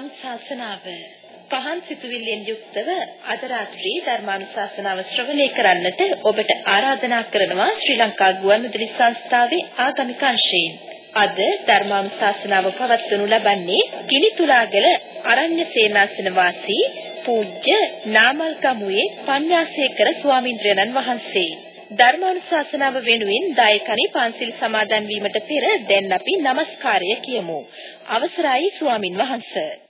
ධර්මානුශාසනාව පහන් සිතුවිල්ලෙන් යුක්තව අද රාත්‍රී ධර්මානුශාසනාව ශ්‍රවණය කරන්නට ඔබට ආරාධනා කරනවා ශ්‍රී ලංකා ගුවන්විදුලි සංස්ථාවේ ආගමික අංශයෙන්. අද ධර්මානුශාසනාව පවත්වනු ලබන්නේ කිනිතුලාගල අරණ්‍ය සේනාසන වාසී පූජ්‍ය නාමල්ගමුවේ පඤ්ඤාසේකර ස්වාමින්ද්‍රයන්න් වහන්සේ. ධර්මානුශාසනාව වෙනුවෙන් දායකණි පන්සිල් සමාදන් වීමට පෙර දැන් අපි নমස්කාරය කියමු. අවසරයි ස්වාමින් වහන්සේ.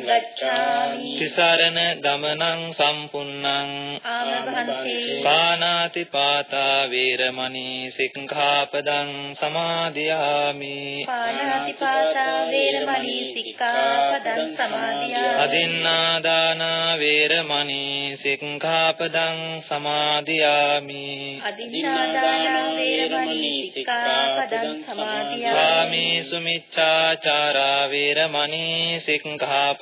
ගච්ඡාමි। තිසරණ ගමනං සම්පුන්නං। ආමභන්ති පානාති පාතා වේරමණී සික්ඛාපදං සමාදියාමි। පානාති පාතා වේරමණී සික්ඛාපදං සමාදියාමි। අදින්නා දාන වේරමණී සික්ඛාපදං සමාදියාමි। අදින්නා දාන වේරමණී සික්ඛාපදං සමාදියාමි। කාමී සුමිච්ඡාචාරා වේරමණී සික්ඛාපදං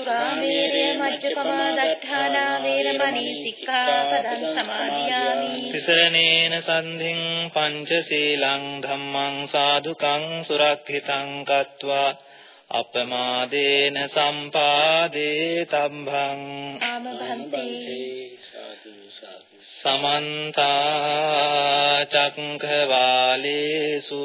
සුරාමේරය මජ්ජපමා දත්තානා වේරමණී සික්ඛාපදං සමාදියාමි තිසරණේන සන්ධින් පංචශීලං ධම්මං සාදුකං සුරක්ෂිතං කତ୍වා අපමාදේන සම්පාදේ තම්භං සමන්ත චක්ඛවාලේසු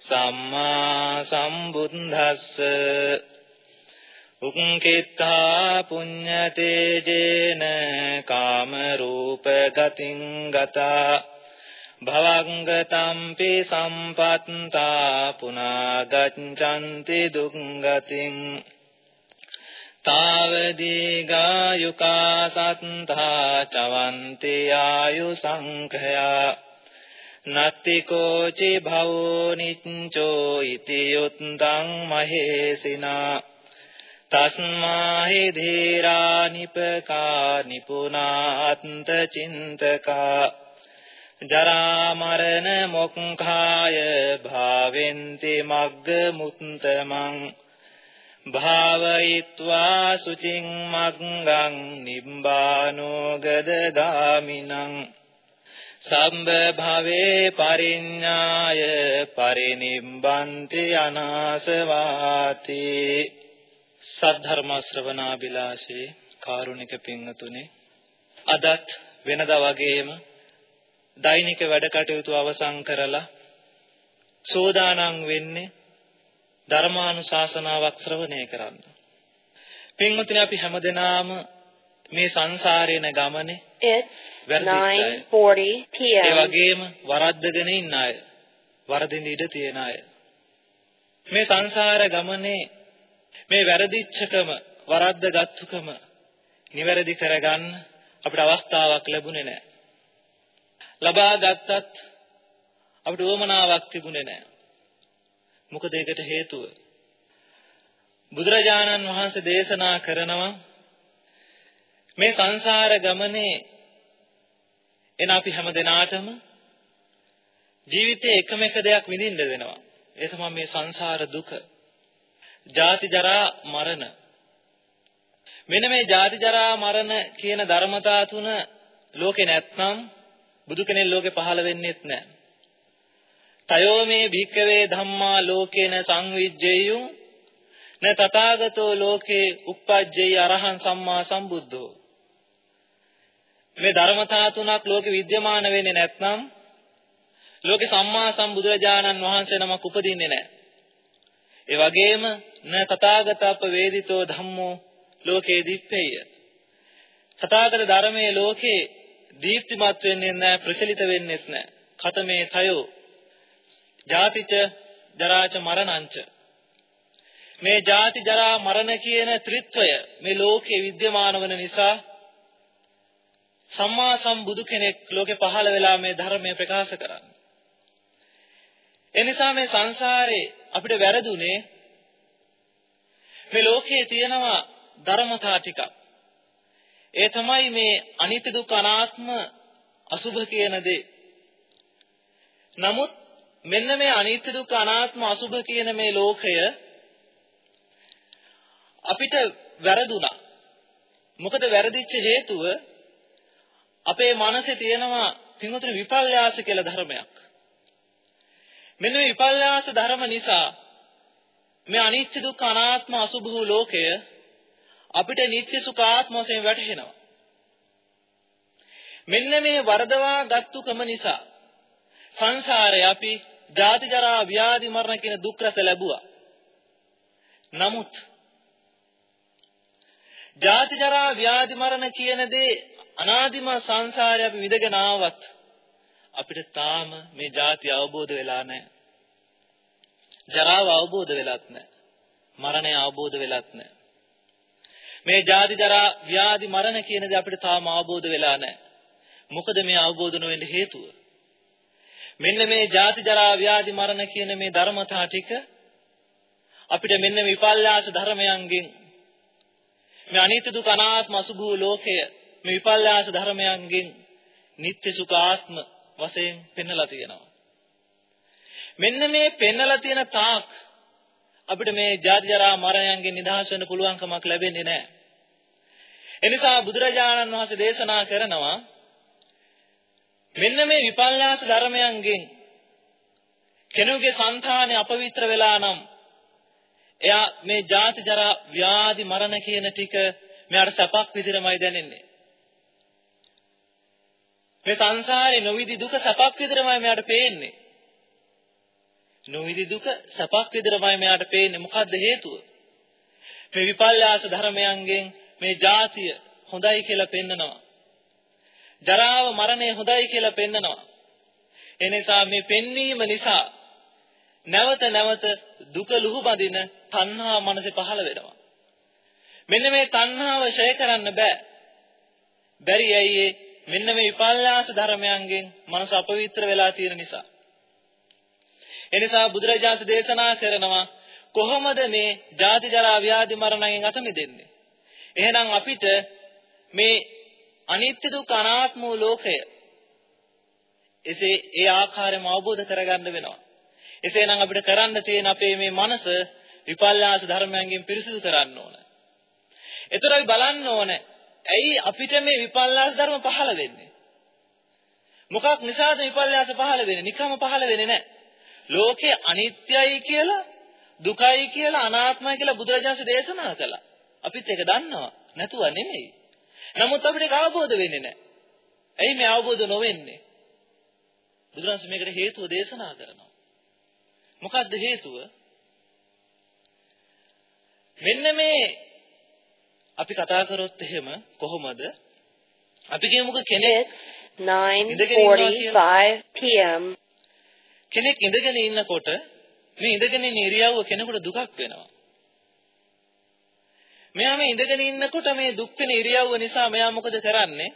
සම්මා සම්බුද්දස්ස උක්කිතා පුඤ්ඤතේජේන කාම රූප ගතින් ගතා භවංගතම්පි සම්පත්තා පුනා ගච්ඡanti දුක්ගතින් තාවදීගායුකා සත්තා චවන්ති ආයු සංඛයා නත්ති කෝචි භවෝ නිච්චෝ ඉති යුත්තං මහේසිනා. තස්මාහි ධීරා නිපකා නිපුනාත්ත චින්තකා ජරා මරණ මොක්ඛාය භාවෙන්ති මග්ග මුත්තමං භාවයිත්වා සුචින් මග්ගං නිබ්බානෝගද ගාමිනං. සම්බ භවේ පරිඤ්ඤාය පරිනිබ්බන්ති අනාසවාති සද්ධර්ම ශ්‍රවණා බිලාශේ කාරුණික පින්තුනේ අදත් වෙනදා වගේම දෛනික වැඩ කටයුතු අවසන් කරලා සෝදානම් වෙන්නේ ධර්මානුශාසනාවක් ශ්‍රවණය කරන්න. පින්වත්නි අපි හැමදෙනාම මේ සංසාරේන ගමනේ It's 9:40 p.m. ඒ වගේම වරද්දගෙන ඉන්න අය. වරදින්න ඉඩ තියෙන අය. මේ සංසාර ගමනේ මේ වැරදිච්චකම වරද්දගත්තුකම නිවැරදි කරගන්න අපිට අවස්ථාවක් ලැබුණේ නැහැ. ලබා ගත්තත් අපිට උවමනාවක් තිබුණේ නැහැ. මොකද ඒකට හේතුව බුදුරජාණන් වහන්සේ දේශනා කරනවා මේ සංසාර ගමනේ එන අපි හැම දිනාටම ජීවිතේ එකම එක දෙයක් විඳින්න වෙනවා. ඒ තමයි මේ සංසාර දුක. ජාති ජරා මරණ. මෙන්න මේ ජාති ජරා මරණ කියන ධර්මතා තුන ලෝකේ නැත්නම් බුදු කෙනෙක් ලෝකේ පහළ වෙන්නේත් නැහැ. තයෝ මේ භික්කවේ ධම්මා ලෝකේන සංවිජ්ජේයු න තථාගතෝ ලෝකේ uppajjey අරහං සම්මා සම්බුද්ධෝ මේ ධර්මතා තුනක් ලෝකෙ විද්‍යමාන වෙන්නේ නැත්නම් ලෝකෙ සම්මා සම්බුදුරජාණන් වහන්සේ නමක් උපදින්නේ නැහැ. ඒ වගේම න තථාගතප්ප වේදිතෝ ධම්මෝ ලෝකේ දිප්පේය. තථාගත ධර්මයේ ලෝකේ දීප්තිමත් වෙන්නේ නැහැ ප්‍රචලිත වෙන්නේත් නැහැ. කතමේ තයෝ ජාතිච ජරාච මරණංච මේ ජාති ජරා මරණ කියන ත්‍රිත්වය මේ ලෝකේ විද්‍යමාන වන නිසා සම්මා සම්බුදු කෙනෙක් ලෝකේ පහළ වෙලා මේ ධර්මය ප්‍රකාශ කරන්නේ. ඒ නිසා මේ සංසාරේ අපිට වැරදුනේ මේ ලෝකයේ තියෙනවා ධර්මතා ටිකක්. ඒ තමයි මේ අනිත්‍ය දුක්ඛ අනාත්ම අසුභ කියන දේ. නමුත් මෙන්න මේ අනිත්‍ය දුක්ඛ අනාත්ම අසුභ කියන මේ ලෝකය අපිට වැරදුනා. මොකද වැරදිච්ච හේතුව අපේ මනසේ තියෙනවා පින්වතුනි විපල්යාස කියලා ධර්මයක්. මෙන්න මේ විපල්යාස ධර්ම නිසා මේ අනිත්‍ය දුක්ඛ අනාත්ම අසුභ වූ ලෝකය අපිට නිත්‍ය සුඛාත්ම වශයෙන් වැටහෙනවා. මෙන්න මේ වරදවා ගත්තුකම නිසා සංසාරේ අපි ජාති ජරා ව්‍යාධි මරණ කියන දුක් රස ලැබුවා. නමුත් ජාති ජරා ව්‍යාධි මරණ කියන දේ අනාදිම සංසාරේ අපි විඳගෙන ආවත් අපිට තාම මේ ජාති අවබෝධ වෙලා නැහැ. ජරාව අවබෝධ වෙලත් නැහැ. මරණය අවබෝධ වෙලත් නැහැ. මේ ජාති ජරා ව්‍යාධි මරණ කියන දේ අපිට තාම අවබෝධ වෙලා නැහැ. මොකද මේ අවබෝධ නොවෙන්න හේතුව? මෙන්න මේ ජාති ජරා ව්‍යාධි මරණ කියන මේ ධර්මතා ටික අපිට මෙන්න විපල්ලාස ධර්මයන්ගෙන් මේ අනිත්‍ය දුක අනාත්ම අසුභ ලෝකය මේ විපල්ලාස ධර්මයන්ගෙන් නිත්‍ය සුඛ ආත්ම වශයෙන් පෙන්වලා තියෙනවා. මෙන්න මේ පෙන්වලා තියෙන තාක් අපිට මේ ජාති ජරා මරණයන්ගෙන් නිදහස් වෙන්න පුළුවන්කමක් ලැබෙන්නේ නැහැ. එනිසා බුදුරජාණන් වහන්සේ දේශනා කරනවා මෙන්න මේ විපල්ලාස ධර්මයන්ගෙන් කෙනෙකුගේ సంతානය අපවිත්‍ර වෙලා නම් එයා මේ ජාති ජරා ව්‍යාධි මරණ කියන ටික මෙයාට සැපක් විදිහමයි දැනෙන්නේ. මේ සංසාරේ නොවිදි දුක සැපක් විදිහමයි මෙයාට පේන්නේ. නොවිදි දුක සැපක් විදිහමයි මෙයාට පේන්නේ. මොකද්ද හේතුව? මේ විපල්ලාස ධර්මයන්ගෙන් මේ ජාතිය හොඳයි කියලා පෙන්නනවා. ජරාව මරණය හොඳයි කියලා පෙන්නනවා. එනිසා මේ පෙන්වීම නිසා නැවත නැවත දුක ලුහු බඳින තණ්හා මනසේ පහළ වෙනවා. මෙන්න මේ තණ්හාව ඡය කරන්න බෑ. බැරි ඇයි මෙන්න මේ විපල්ලාස ධර්මයන්ගෙන් මනස අපවිත්‍ර වෙලා තියෙන නිසා. එනිසා බුදුරජාණන් දේශනා කරනවා කොහොමද මේ ජාති ජරා ව්‍යාධි මරණයෙන් අත මිදෙන්නේ? එහෙනම් අපිට මේ අනිත්‍ය දුක්ඛ අනාත්ම වූ ලෝකය එසේ ඒ ආකාරයෙන්ම අවබෝධ කරගන්න වෙනවා. එසේනම් අපිට කරන්න තියෙන අපේ මේ මනස විපල්ලාස ධර්මයන්ගෙන් පිරිසිදු කරන්න ඕන. ඒතර අපි බලන්න ඕන ඇයි අපිට මේ විපල්ලාස ධර්ම පහළ වෙන්නේ? මොකක් නිසාද විපල්ලාස පහළ වෙන්නේ? නිකම්ම පහළ වෙන්නේ නැහැ. ලෝකේ අනිත්‍යයි කියලා, දුකයි කියලා, අනාත්මයි කියලා බුදුරජාණන් දේශනා කළා. අපිත් ඒක දන්නවා. නැතුව නෙමෙයි. නමුත් අපිට ඒක අවබෝධ වෙන්නේ නැහැ. ඇයි මේ අවබෝධ නොවෙන්නේ? බුදුරජාණන් මේකට හේතුව දේශනා කරනවා. මොකක්ද හේතුව? මෙන්න මේ අපි කතා කරොත් එහෙම කොහොමද? අපි කියමුකෝ කෙනෙක් 9:45 p.m. කෙනෙක් ඉඳගෙන ඉන්නකොට මේ ඉඳගෙන ඉන්න ඉරියව්ව කෙනෙකුට දුකක් වෙනවා. මෙයා මේ ඉඳගෙන ඉන්නකොට මේ දුක් වෙන ඉරියව්ව නිසා මෙයා මොකද කරන්නේ?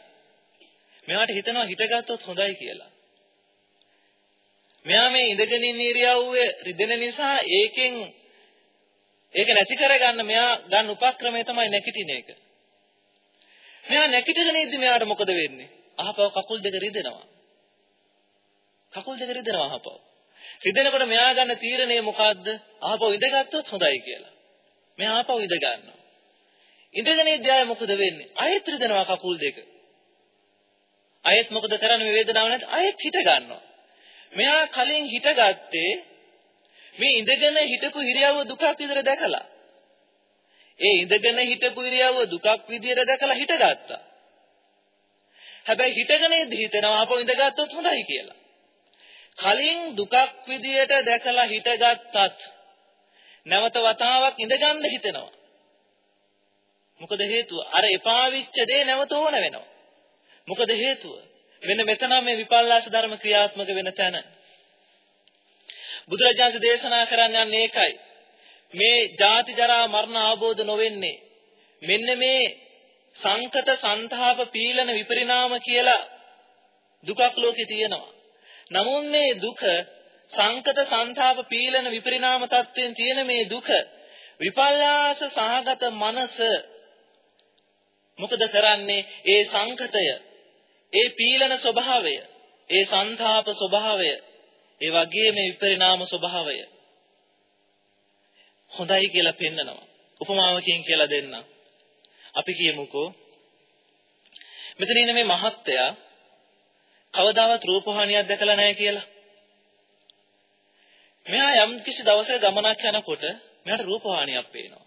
මෙයාට හිතනවා හිටගත්තොත් හොඳයි කියලා. මෙයා මේ ඉඳගෙන ඉන්න ඉරියව්වේ රිදෙන නිසා ඒකෙන් ඒක නැති කරගන්න මෙයා ගන්න උපක්‍රමය තමයි නැගිටින එක. මෙයා නැගිටගෙන ඉද්දි මෙයාට මොකද වෙන්නේ? අහපව කකුල් දෙක රිදෙනවා. කකුල් දෙක රිදෙනවා අහපව. රිදෙනකොට මෙයා ගන්න තීරණය මොකද්ද? අහපව ඉඳගත්තොත් හොඳයි කියලා. මෙයා අහපව ඉඳ ගන්නවා. ඉඳගෙන ඉද්දි ආයේ මොකද වෙන්නේ? ආයෙත් රිදෙනවා කකුල් දෙක. ආයෙත් මොකද කරන්නේ මේ වේදනාව නැත් ආයෙත් හිට ගන්නවා. මෙයා කලින් හිටගත්තේ මේ ඉඳගෙන හිටපු ඉරියව්ව දුකක් විදිහට දැකලා. ඒ ඉඳගෙන හිටපු ඉරියව්ව දුකක් විදිහට දැකලා හිටගත්තා. හැබැයි හිටගෙන ඉඳි හිතනවා අපෝ ඉඳගත්තොත් හොඳයි කියලා. කලින් දුකක් විදිහට දැකලා හිටගත්තත් නැවත වතාවක් ඉඳගන්න හිතෙනවා. මොකද හේතුව? අර එපා වෙච්ච දේ නැවත ඕන වෙනවා. මොකද හේතුව? මෙන්න මෙතන මේ විපල්ලාස ධර්ම ක්‍රියාත්මක වෙන තැන. බුදුරජාණන් දේශනා කරන්න යන්නේ ඒකයි. මේ ජාති ජරා මරණ අවබෝධ නොවෙන්නේ මෙන්න මේ සංකත සංතාප පීලන විපරිණාම කියලා දුකක් ලෝකේ තියෙනවා. නමුත් මේ දුක සංකත සංතාප පීලන විපරිණාම තත්ත්වයෙන් තියෙන මේ දුක විපල්ලාස සහගත මනස මොකද කරන්නේ? ඒ සංකතය, ඒ පීලන ස්වභාවය, ඒ සංතාප ස්වභාවය ඒ වගේ මේ විපරිණාම ස්වභාවය හොඳයි කියලා පෙන්නනවා. උපමාවකින් කියලා දෙන්න. අපි කියමුකෝ මෙතන ඉන්න මේ මහත්තයා කවදාවත් රූපහානියක් දැකලා නැහැ කියලා. මෙයා යම් කිසි දවසක ගමනක් යනකොට මෙයාට රූපවාහිනියක් පේනවා.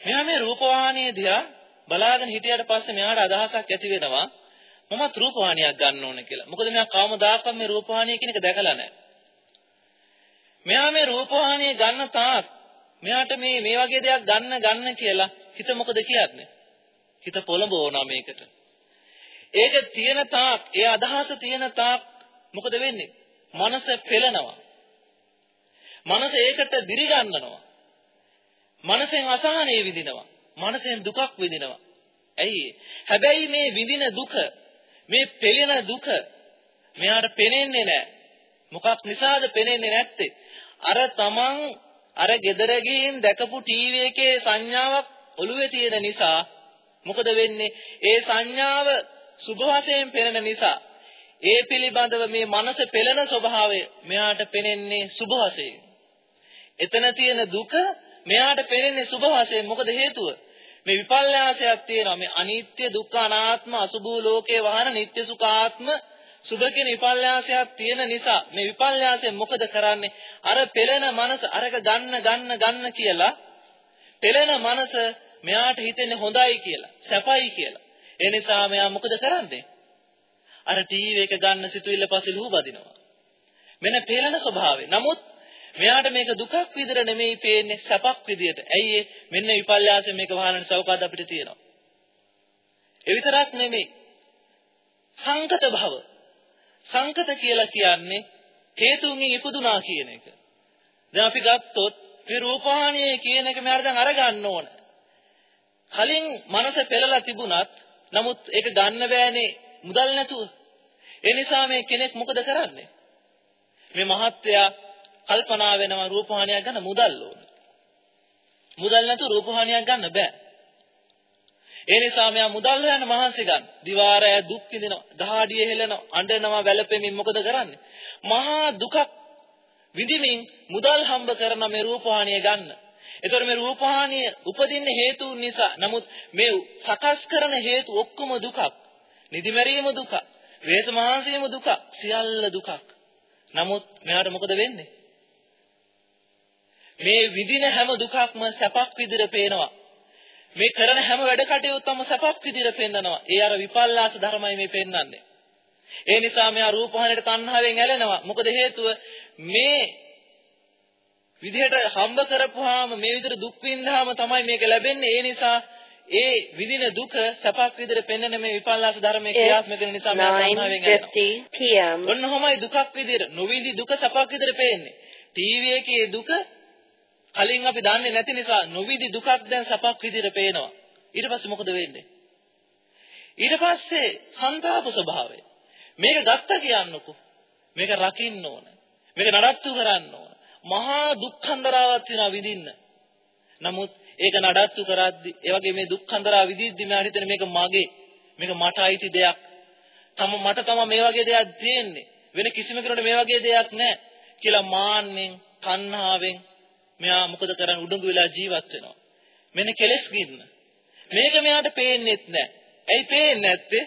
මෙයා මේ රූපවාහිනිය දිහා බලාගෙන හිටියට පස්සේ මෙයාට අදහසක් ඇති වෙනවා මමත් රූපවාහිනියක් ගන්න ඕන කියලා. මොකද මෙයා කවමදාකවත් මේ රූපවාහිනිය කියන එක දැකලා නැහැ. මෙයා මේ රූපවාහිනිය ගන්න තාක් මෙයාට මේ මේ වගේ දෙයක් ගන්න ගන්න කියලා හිත මොකද කියන්නේ? හිත පොළඹවනවා මේකට. ඒක තියෙන තාක්, ඒ අදහස තියෙන තාක් මොකද වෙන්නේ? මනස පෙළනවා. මනස ඒකට දිරිගන්නනවා. මනසෙන් අසහනය විඳිනවා. මනසෙන් දුකක් විඳිනවා. ඇයි? හැබැයි මේ විඳින දුක මේ පෙළෙන දුක මෙයාට පෙනෙන්නේ නැහැ. මොකක් නිසාද පෙනෙන්නේ නැත්තේ? අර තමන් අර gedara ගිහින් දැකපු ටීවී එකේ සංඥාවක් ඔළුවේ තියෙන නිසා මොකද වෙන්නේ? ඒ සංඥාව සුභ වශයෙන් පෙනෙන නිසා ඒ පිළිබඳව මේ මනස පෙළෙන ස්වභාවය මෙයාට පෙනෙන්නේ සුභ වශයෙන්. එතන තියෙන දුක මෙයාට පෙනෙන්නේ සුභ වශයෙන්. මොකද හේතුව? මේ විපල්යාසයක් තියෙනවා. මේ අනිත්‍ය දුක්ඛ අනාත්ම අසුභූ ලෝකේ වහන නিত্য සුඛාත්ම සුභ කියන විපල්යාසයක් තියෙන නිසා මේ විපල්යාසයෙන් මොකද කරන්නේ? අර පෙළෙන මනස අරක ගන්න ගන්න ගන්න කියලා පෙළෙන මනස මෙයාට හිතෙන්නේ හොඳයි කියලා සැපයි කියලා. ඒ නිසා මෙයා මොකද කරන්නේ? අර ටීවී එක ගන්න සිතුවිල්ල පස්සේ ලුහු බදිනවා මෙන්න පෙළෙන ස්වභාවය. නමුත් මෙයාට මේක දුකක් විදිහට නෙමෙයි පේන්නේ සැපක් විදිහට. ඇයි මෙන්න විපල්යාසයෙන් මේක වහලන සවකාද අපිට තියෙනවා. ඒ විතරක් නෙමෙයි. සංකත භව. සංකත කියලා කියන්නේ හේතුන්ගෙන් ඉපදුනා කියන එක. දැන් අපි ගත්තොත් මේ රූපහානිය කියන එක මෙයාට දැන් අරගන්න ඕන. කලින් මනස පෙළලා තිබුණත් නමුත් ඒක ගන්න බෑනේ මුදල් නැතුව. ඒ නිසා මේ කෙනෙක් මොකද කරන්නේ? මේ මහත්තයා කල්පනා වෙනවා රූපහානියක් ගන්න මුදල් ඕන. මුදල් නැතුව රූපහානියක් ගන්න බෑ. ඒ නිසා මෙයා මුදල් හොයන්න මහන්සි ගන්න. දිවාරය දුක් විඳිනවා, දහඩිය හෙලනවා, අඬනවා, වැළපෙමින් මොකද කරන්නේ? මහා දුකක් විඳිමින් මුදල් හම්බ කරන මේ රූපවාහිනිය ගන්න. ඒතර මේ රූපවාහිනිය උපදින්න හේතු නිසා නමුත් මේ සකස් කරන හේතු ඔක්කොම දුකක්. නිදිමැරීම දුකක්. වේස මහන්සියම දුකක්. සියල්ල දුකක්. නමුත් මෙයාට මොකද වෙන්නේ? මේ විඳින හැම දුකක්ම සැපක් විදිහට පේනවා. මේ කරන හැම වැඩ කටයුත්තම සැපක් විදිහට පෙන්නනවා. ඒ අර විපල්ලාස ධර්මයි මේ පෙන්වන්නේ. ඒ නිසා මෙයා රූපහානයට තණ්හාවෙන් ඇලෙනවා. මොකද හේතුව මේ විදිහට හම්බ කරපුවාම මේ විදිහට දුක් විඳාම තමයි මේක ලැබෙන්නේ. ඒ නිසා ඒ විදින දුක සැපක් විදිහට පෙන්වන මේ විපල්ලාස ධර්මයේ ක්‍රියාත්මක වෙන නිසා මෙයා තණ්හාවෙන් ඇලෙනවා. ඔන්නෝමයි දුකක් විදිහට නොවිඳි දුක සැපක් විදිහට පේන්නේ. ටීවී එකේ දුක කලින් අපි දන්නේ නැති නිසා නොවිදි දුකක් දැන් සපක් විදිහට පේනවා. ඊට පස්සේ මොකද වෙන්නේ? ඊට පස්සේ සංతాප ස්වභාවය. මේක ගත්ත කියන්නකෝ. මේක රකින්න ඕන. මේක නඩත්තු කරන්න ඕන. මහා දුක්ඛන්දරාවක් තියෙනවා විඳින්න. නමුත් ඒක නඩත්තු කරද්දි ඒ වගේ මේ දුක්ඛන්දරාව විඳිද්දි මම හිතන්නේ මේක මගේ. මේක මට අයිති දෙයක්. තම මට තම මේ වගේ දෙයක් තියෙන්නේ. වෙන කිසිම කෙනෙකුට මේ වගේ දෙයක් නැහැ කියලා මාන්නෙන්, තණ්හාවෙන් මෙයා මොකද කරන්නේ උඩඟු වෙලා ජීවත් වෙනවා. මෙන්න කෙලස් ගින්න. මේක මෙයාට පේන්නේත් නැහැ. ඇයි පේන්නේ නැත්තේ?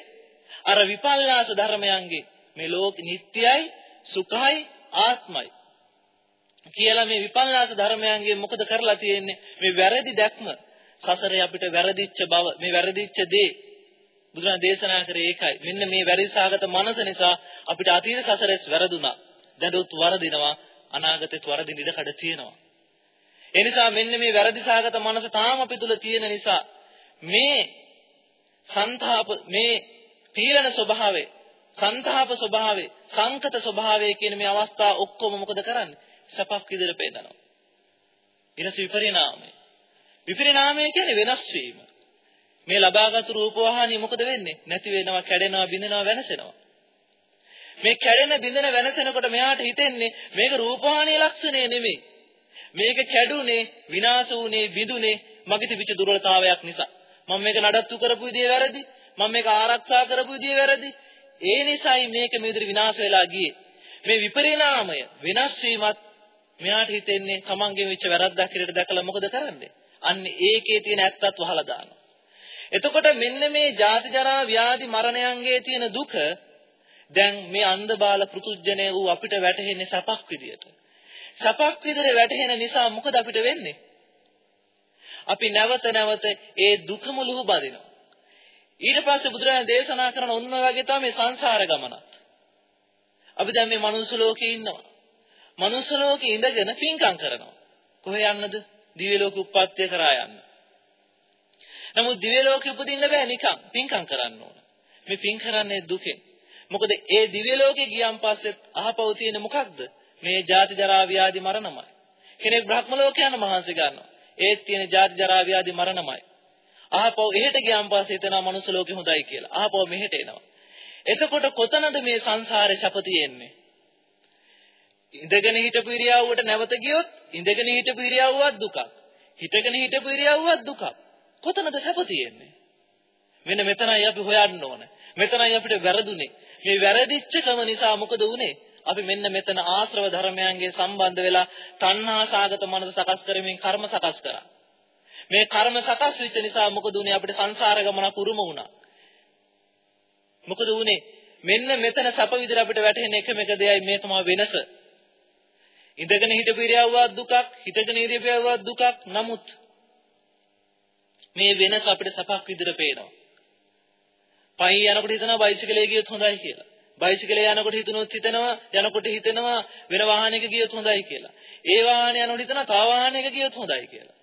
අර විපල්ලාස ධර්මයන්ගේ මේ ලෝක නිට්ටයයි, සුඛයි, ආත්මයි. කියලා මේ විපල්ලාස ධර්මයන්ගේ මොකද කරලා තියෙන්නේ? මේ වැරදි දැක්ම සසරේ අපිට වැරදිච්ච බව, මේ වැරදිච්ච දේ බුදුරජාණන් දේශනා කරේ ඒකයි. මෙන්න මේ වැරදිසාගත මනස නිසා අපිට අතීත සසරෙස් වැරදුනා. දැනුත් වරදිනවා. අනාගතෙත් වරදින ඉඩ කඩ තියෙනවා. ඒ නිසා මෙන්න මේ වැරදි සාගත මනස තාම අපි තුල තියෙන නිසා මේ සංතාප මේ පීලන ස්වභාවය සංතාප ස්වභාවය සංකත ස්වභාවය කියන මේ අවස්ථා ඔක්කොම මොකද කරන්නේ? සපක් විදිහට පෙන්නනවා. ඊට විපරිණාමය. විපරිණාමය කියන්නේ වෙනස් වීම. මේ ලබාගත් රූපවාහිනිය මොකද වෙන්නේ? නැති වෙනවා කැඩෙනවා බිඳෙනවා වෙනසෙනවා. මේ කැඩෙන බිඳෙන වෙනසෙනකොට මෙයාට හිතෙන්නේ මේක රූපවාහිනිය ලක්ෂණය නෙමෙයි. මේක කැඩුනේ විනාශ වුනේ බිඳුනේ මගේ තිබිච්ච දුර්වලතාවයක් නිසා. මම මේක නඩත්තු කරපු විදිය වැරදි. මම මේක ආරක්ෂා කරපු විදිය වැරදි. ඒ නිසායි මේක මේ විදිහට විනාශ වෙලා ගියේ. මේ විපරිණාමය වෙනස් වීමත් මෙයාට හිතෙන්නේ තමන්ගේ වෙච්ච වැරද්දක් කියලා දැකලා මොකද කරන්නේ? අන්න ඒකේ තියෙන ඇත්තත් වහලා දානවා. එතකොට මෙන්න මේ ජාති ජරා ව්‍යාධි මරණයන්ගේ තියෙන දුක දැන් මේ අන්ධ බාල පෘතුජ්ජනය වූ අපිට වැටහෙන්නේ සපක් විදියට. සපක් විදිහට වැටහෙන නිසා මොකද අපිට වෙන්නේ? අපි නැවත නැවත ඒ දුකම ලුහු බදිනවා. ඊට පස්සේ බුදුරජාණන් දේශනා කරන ඔන්න වගේ තමයි මේ සංසාර ගමනත්. අපි දැන් මේ මනුස්ස ලෝකේ ඉන්නවා. මනුස්ස ලෝකේ ඉඳගෙන පින්කම් කරනවා. කොහේ යන්නද? දිව්‍ය ලෝක උප්පත්තිය කරා යන්න. නමුත් දිව්‍ය ලෝකෙ උපදින්න බෑ නිකන් පින්කම් කරන්න ඕන. මේ පින් කරන්නේ දුකෙන්. මොකද ඒ දිව්‍ය ලෝකෙ ගියන් පස්සේ අහපව තියෙන මොකක්ද? මේ ජාති ජරා ව්‍යාධි මරණමයි. කෙනෙක් බ්‍රහ්ම ලෝකයන් මහන්සි ගන්නවා. ඒත් තියෙන ජාති ජරා ව්‍යාධි මරණමයි. ආපහු එහෙට ගියාන් පස්සේ හිතනවා මනුස්ස ලෝකෙ හොඳයි කියලා. ආපහු මෙහෙට එනවා. එතකොට කොතනද මේ සංසාරේ සැප තියෙන්නේ? ඉඳගෙන හිටපු ඉරියව්වට නැවත ගියොත් ඉඳගෙන හිටපු ඉරියව්වත් දුකක්. හිටගෙන හිටපු ඉරියව්වත් දුකක්. කොතනද සැප තියෙන්නේ? මෙන්න මෙතනයි අපි හොයන්න ඕන. මෙතනයි අපිට වැරදුනේ. මේ වැරදිච්ච කම නිසා මොකද වුනේ? අපි මෙන්න මෙතන ආශ්‍රව ධර්මයන්ගේ සම්බන්ධ වෙලා තණ්හා සාගත මනස සකස් කරමින් කර්ම සකස් කරා. මේ කර්ම සකස් වෙච්ච නිසා මොකද උනේ අපිට සංසාර ගමන කුරුම වුණා. මොකද උනේ මෙන්න මෙතන සැප විදිහට අපිට වැටහෙන එකම එක දෙයයි මේ තමයි වෙනස. ඉඳගෙන හිටපු ඉරියව්වක් දුකක්, හිටගෙන ඉරියව්වක් දුකක්. නමුත් මේ වෙනස අපිට සැපක් විදිහට පේනවා. පයි යනකොට හිතනවා බයිසිකලේ ගියොත් හොඳයි කියලා. බයිසිකලේ යනකොට හිතනොත් හිතනවා යනකොට හිතෙනවා වෙන වාහනයක ගියොත් හොඳයි කියලා. ඒ වාහනේ යනකොට හිතනවා තව වාහනයක ගියොත් හොඳයි කියලා.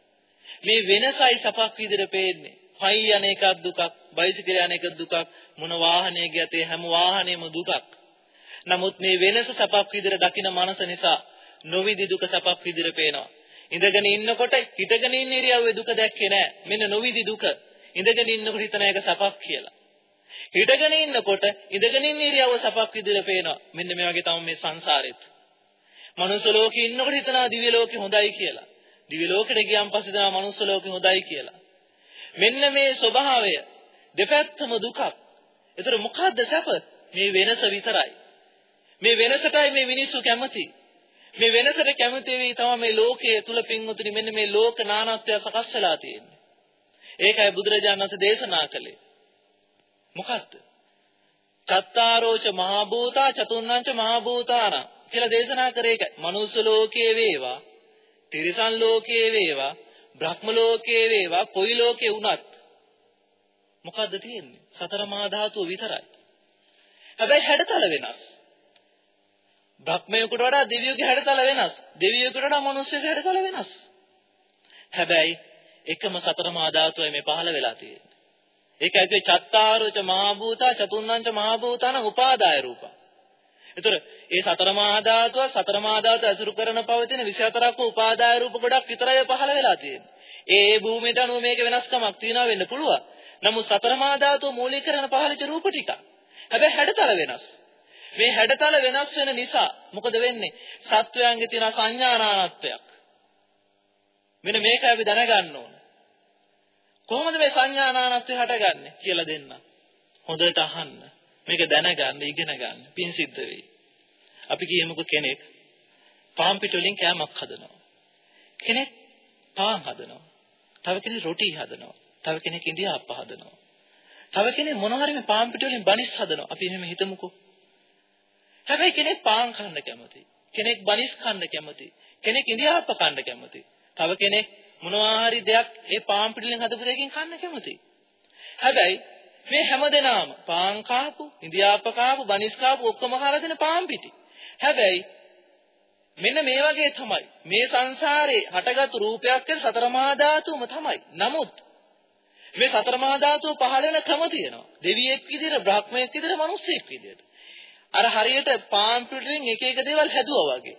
මේ වෙනසයි සපක් විදිහට පේන්නේ. පයි යන එකක් දුකක්, බයිසිකලේ යන එක දුකක්, මොන වාහනයක යතේ හැම වාහනේම දුකක්. නමුත් මේ වෙනස සපක් විදිහට දකින මනස නිසා නොවිදි දුක සපක් විදිහට පේනවා. ඉඳගෙන ඉන්නකොට හිටගෙන ඉන්න ඉරියව්වේ දුක දැක්කේ නැහැ. මෙන්න නොවිදි දුක. ඉඳගෙන ඉන්නකොට හිතන එක සපක් කියලා. හිටගෙන ඉන්නකොට ඉඳගෙන ඉන්න ඉරියව්ව සපක් විදිහට පේනවා. මෙන්න මේ වගේ තමයි මේ සංසාරෙත්. මනුස්ස ලෝකේ ඉන්නකොට හිතනවා දිව්‍ය ලෝකේ හොඳයි කියලා. දිව්‍ය ලෝකෙට ගියන් පස්සේ තමයි මනුස්ස ලෝකේ හොඳයි කියලා. මෙන්න මේ ස්වභාවය දෙපැත්තම දුකක්. ඒතර මොකද්ද සැප? මේ වෙනස විතරයි. මේ වෙනසටයි මේ මිනිස්සු කැමති. මේ වෙනසට කැමති වෙයි තමයි මේ ලෝකයේ තුල පින්වතුනි මෙන්න මේ ලෝක නානත්වය සකස් වෙලා තියෙන්නේ. ඒකයි බුදුරජාණන් වහන්සේ දේශනා කළේ. මොකද්ද? චත්තාරෝච මහා භූතා චතුන්නංච මහා භූතාන කියලා දේශනා කරේ ඒකයි. මනුස්ස ලෝකයේ වේවා, තිරිසන් ලෝකයේ වේවා, බ්‍රහ්ම ලෝකයේ වේවා, කොයි ලෝකේ වුණත් මොකද්ද තියෙන්නේ? සතර මහා ධාතුව විතරයි. හැබැයි හැඩතල වෙනස්. බ්‍රහ්මයෙකුට වඩා දෙවියෙකුගේ හැඩතල වෙනස්. දෙවියෙකුට වඩා මිනිස්සුගේ හැඩතල වෙනස්. හැබැයි එකම සතර මහා ධාතුවයි මේ පහළ වෙලා තියෙන්නේ. ඒකයි කිව්වේ චත්තාරෝච මහා භූතා චතුන්නංච මහා භූතාන උපාදාය රූපා. ඒතර ඒ සතර මහා ධාතුව සතර මහා ධාතුව අසුරු කරන පවතින 24ක උපාදාය රූප ගොඩක් විතරයි පහළ වෙලා තියෙන්නේ. ඒ ඒ භූමියට අනුව මේක වෙනස්කමක් තියනවා වෙන්න පුළුවන්. නමුත් සතර මහා ධාතුව මූලික කරන පහළච රූප ටික. හැබැයි හැඩතල වෙනස්. මේ හැඩතල වෙනස් වෙන නිසා මොකද වෙන්නේ? සත්වයන්ගේ තියෙන සංඥානානත්වයක්. මෙන්න මේක අපි දැනගන්න ඕන. කොහොමද මේ සංඥානානත්වය හටගන්නේ කියලා දෙන්න. හොඳට අහන්න. මේක දැනගන්න, ඉගෙන ගන්න. පින් සිද්ධ වෙයි. අපි කියමුකෝ කෙනෙක් පාන් පිට වලින් කෑමක් හදනවා. කෙනෙක් පාන් හදනවා. තව කෙනෙක් රොටි හදනවා. තව කෙනෙක් ඉන්දියාප්ප හදනවා. තව කෙනෙක් මොනවා හරි මේ පාන් පිට වලින් බනිස් හදනවා. අපි එහෙම හිතමුකෝ. හැබැයි කෙනෙක් පාන් කන්න කැමති. කෙනෙක් බනිස් කන්න කැමති. කෙනෙක් ඉන්දියාප්ප කන්න කැමති. තව කෙනෙක් මොනවා හරි දෙයක් ඒ පාන් පිටින් හදපු දෙයකින් කන්න කැමති. හැබැයි මේ හැමදෙනාම පාන් කාපු, ඉන්දියාප්ප කාපු, බනිස් කාපු ඔක්කොම කාලා දෙන පාන් පිටි. හැබැයි මෙන්න මේ වගේ තමයි මේ සංසාරේ හටගත් රූපයක් කියන සතර මහා ධාතුම තමයි. නමුත් මේ සතර මහා ධාතුව පහළ වෙන ක්‍රම තියෙනවා. දෙවියෙක් විදිහට, බ්‍රහ්මයෙක් විදිහට, මිනිස්සෙක් විදිහට. අර හරියට පාන් පිටින් එක එක දේවල් හැදුවා වගේ.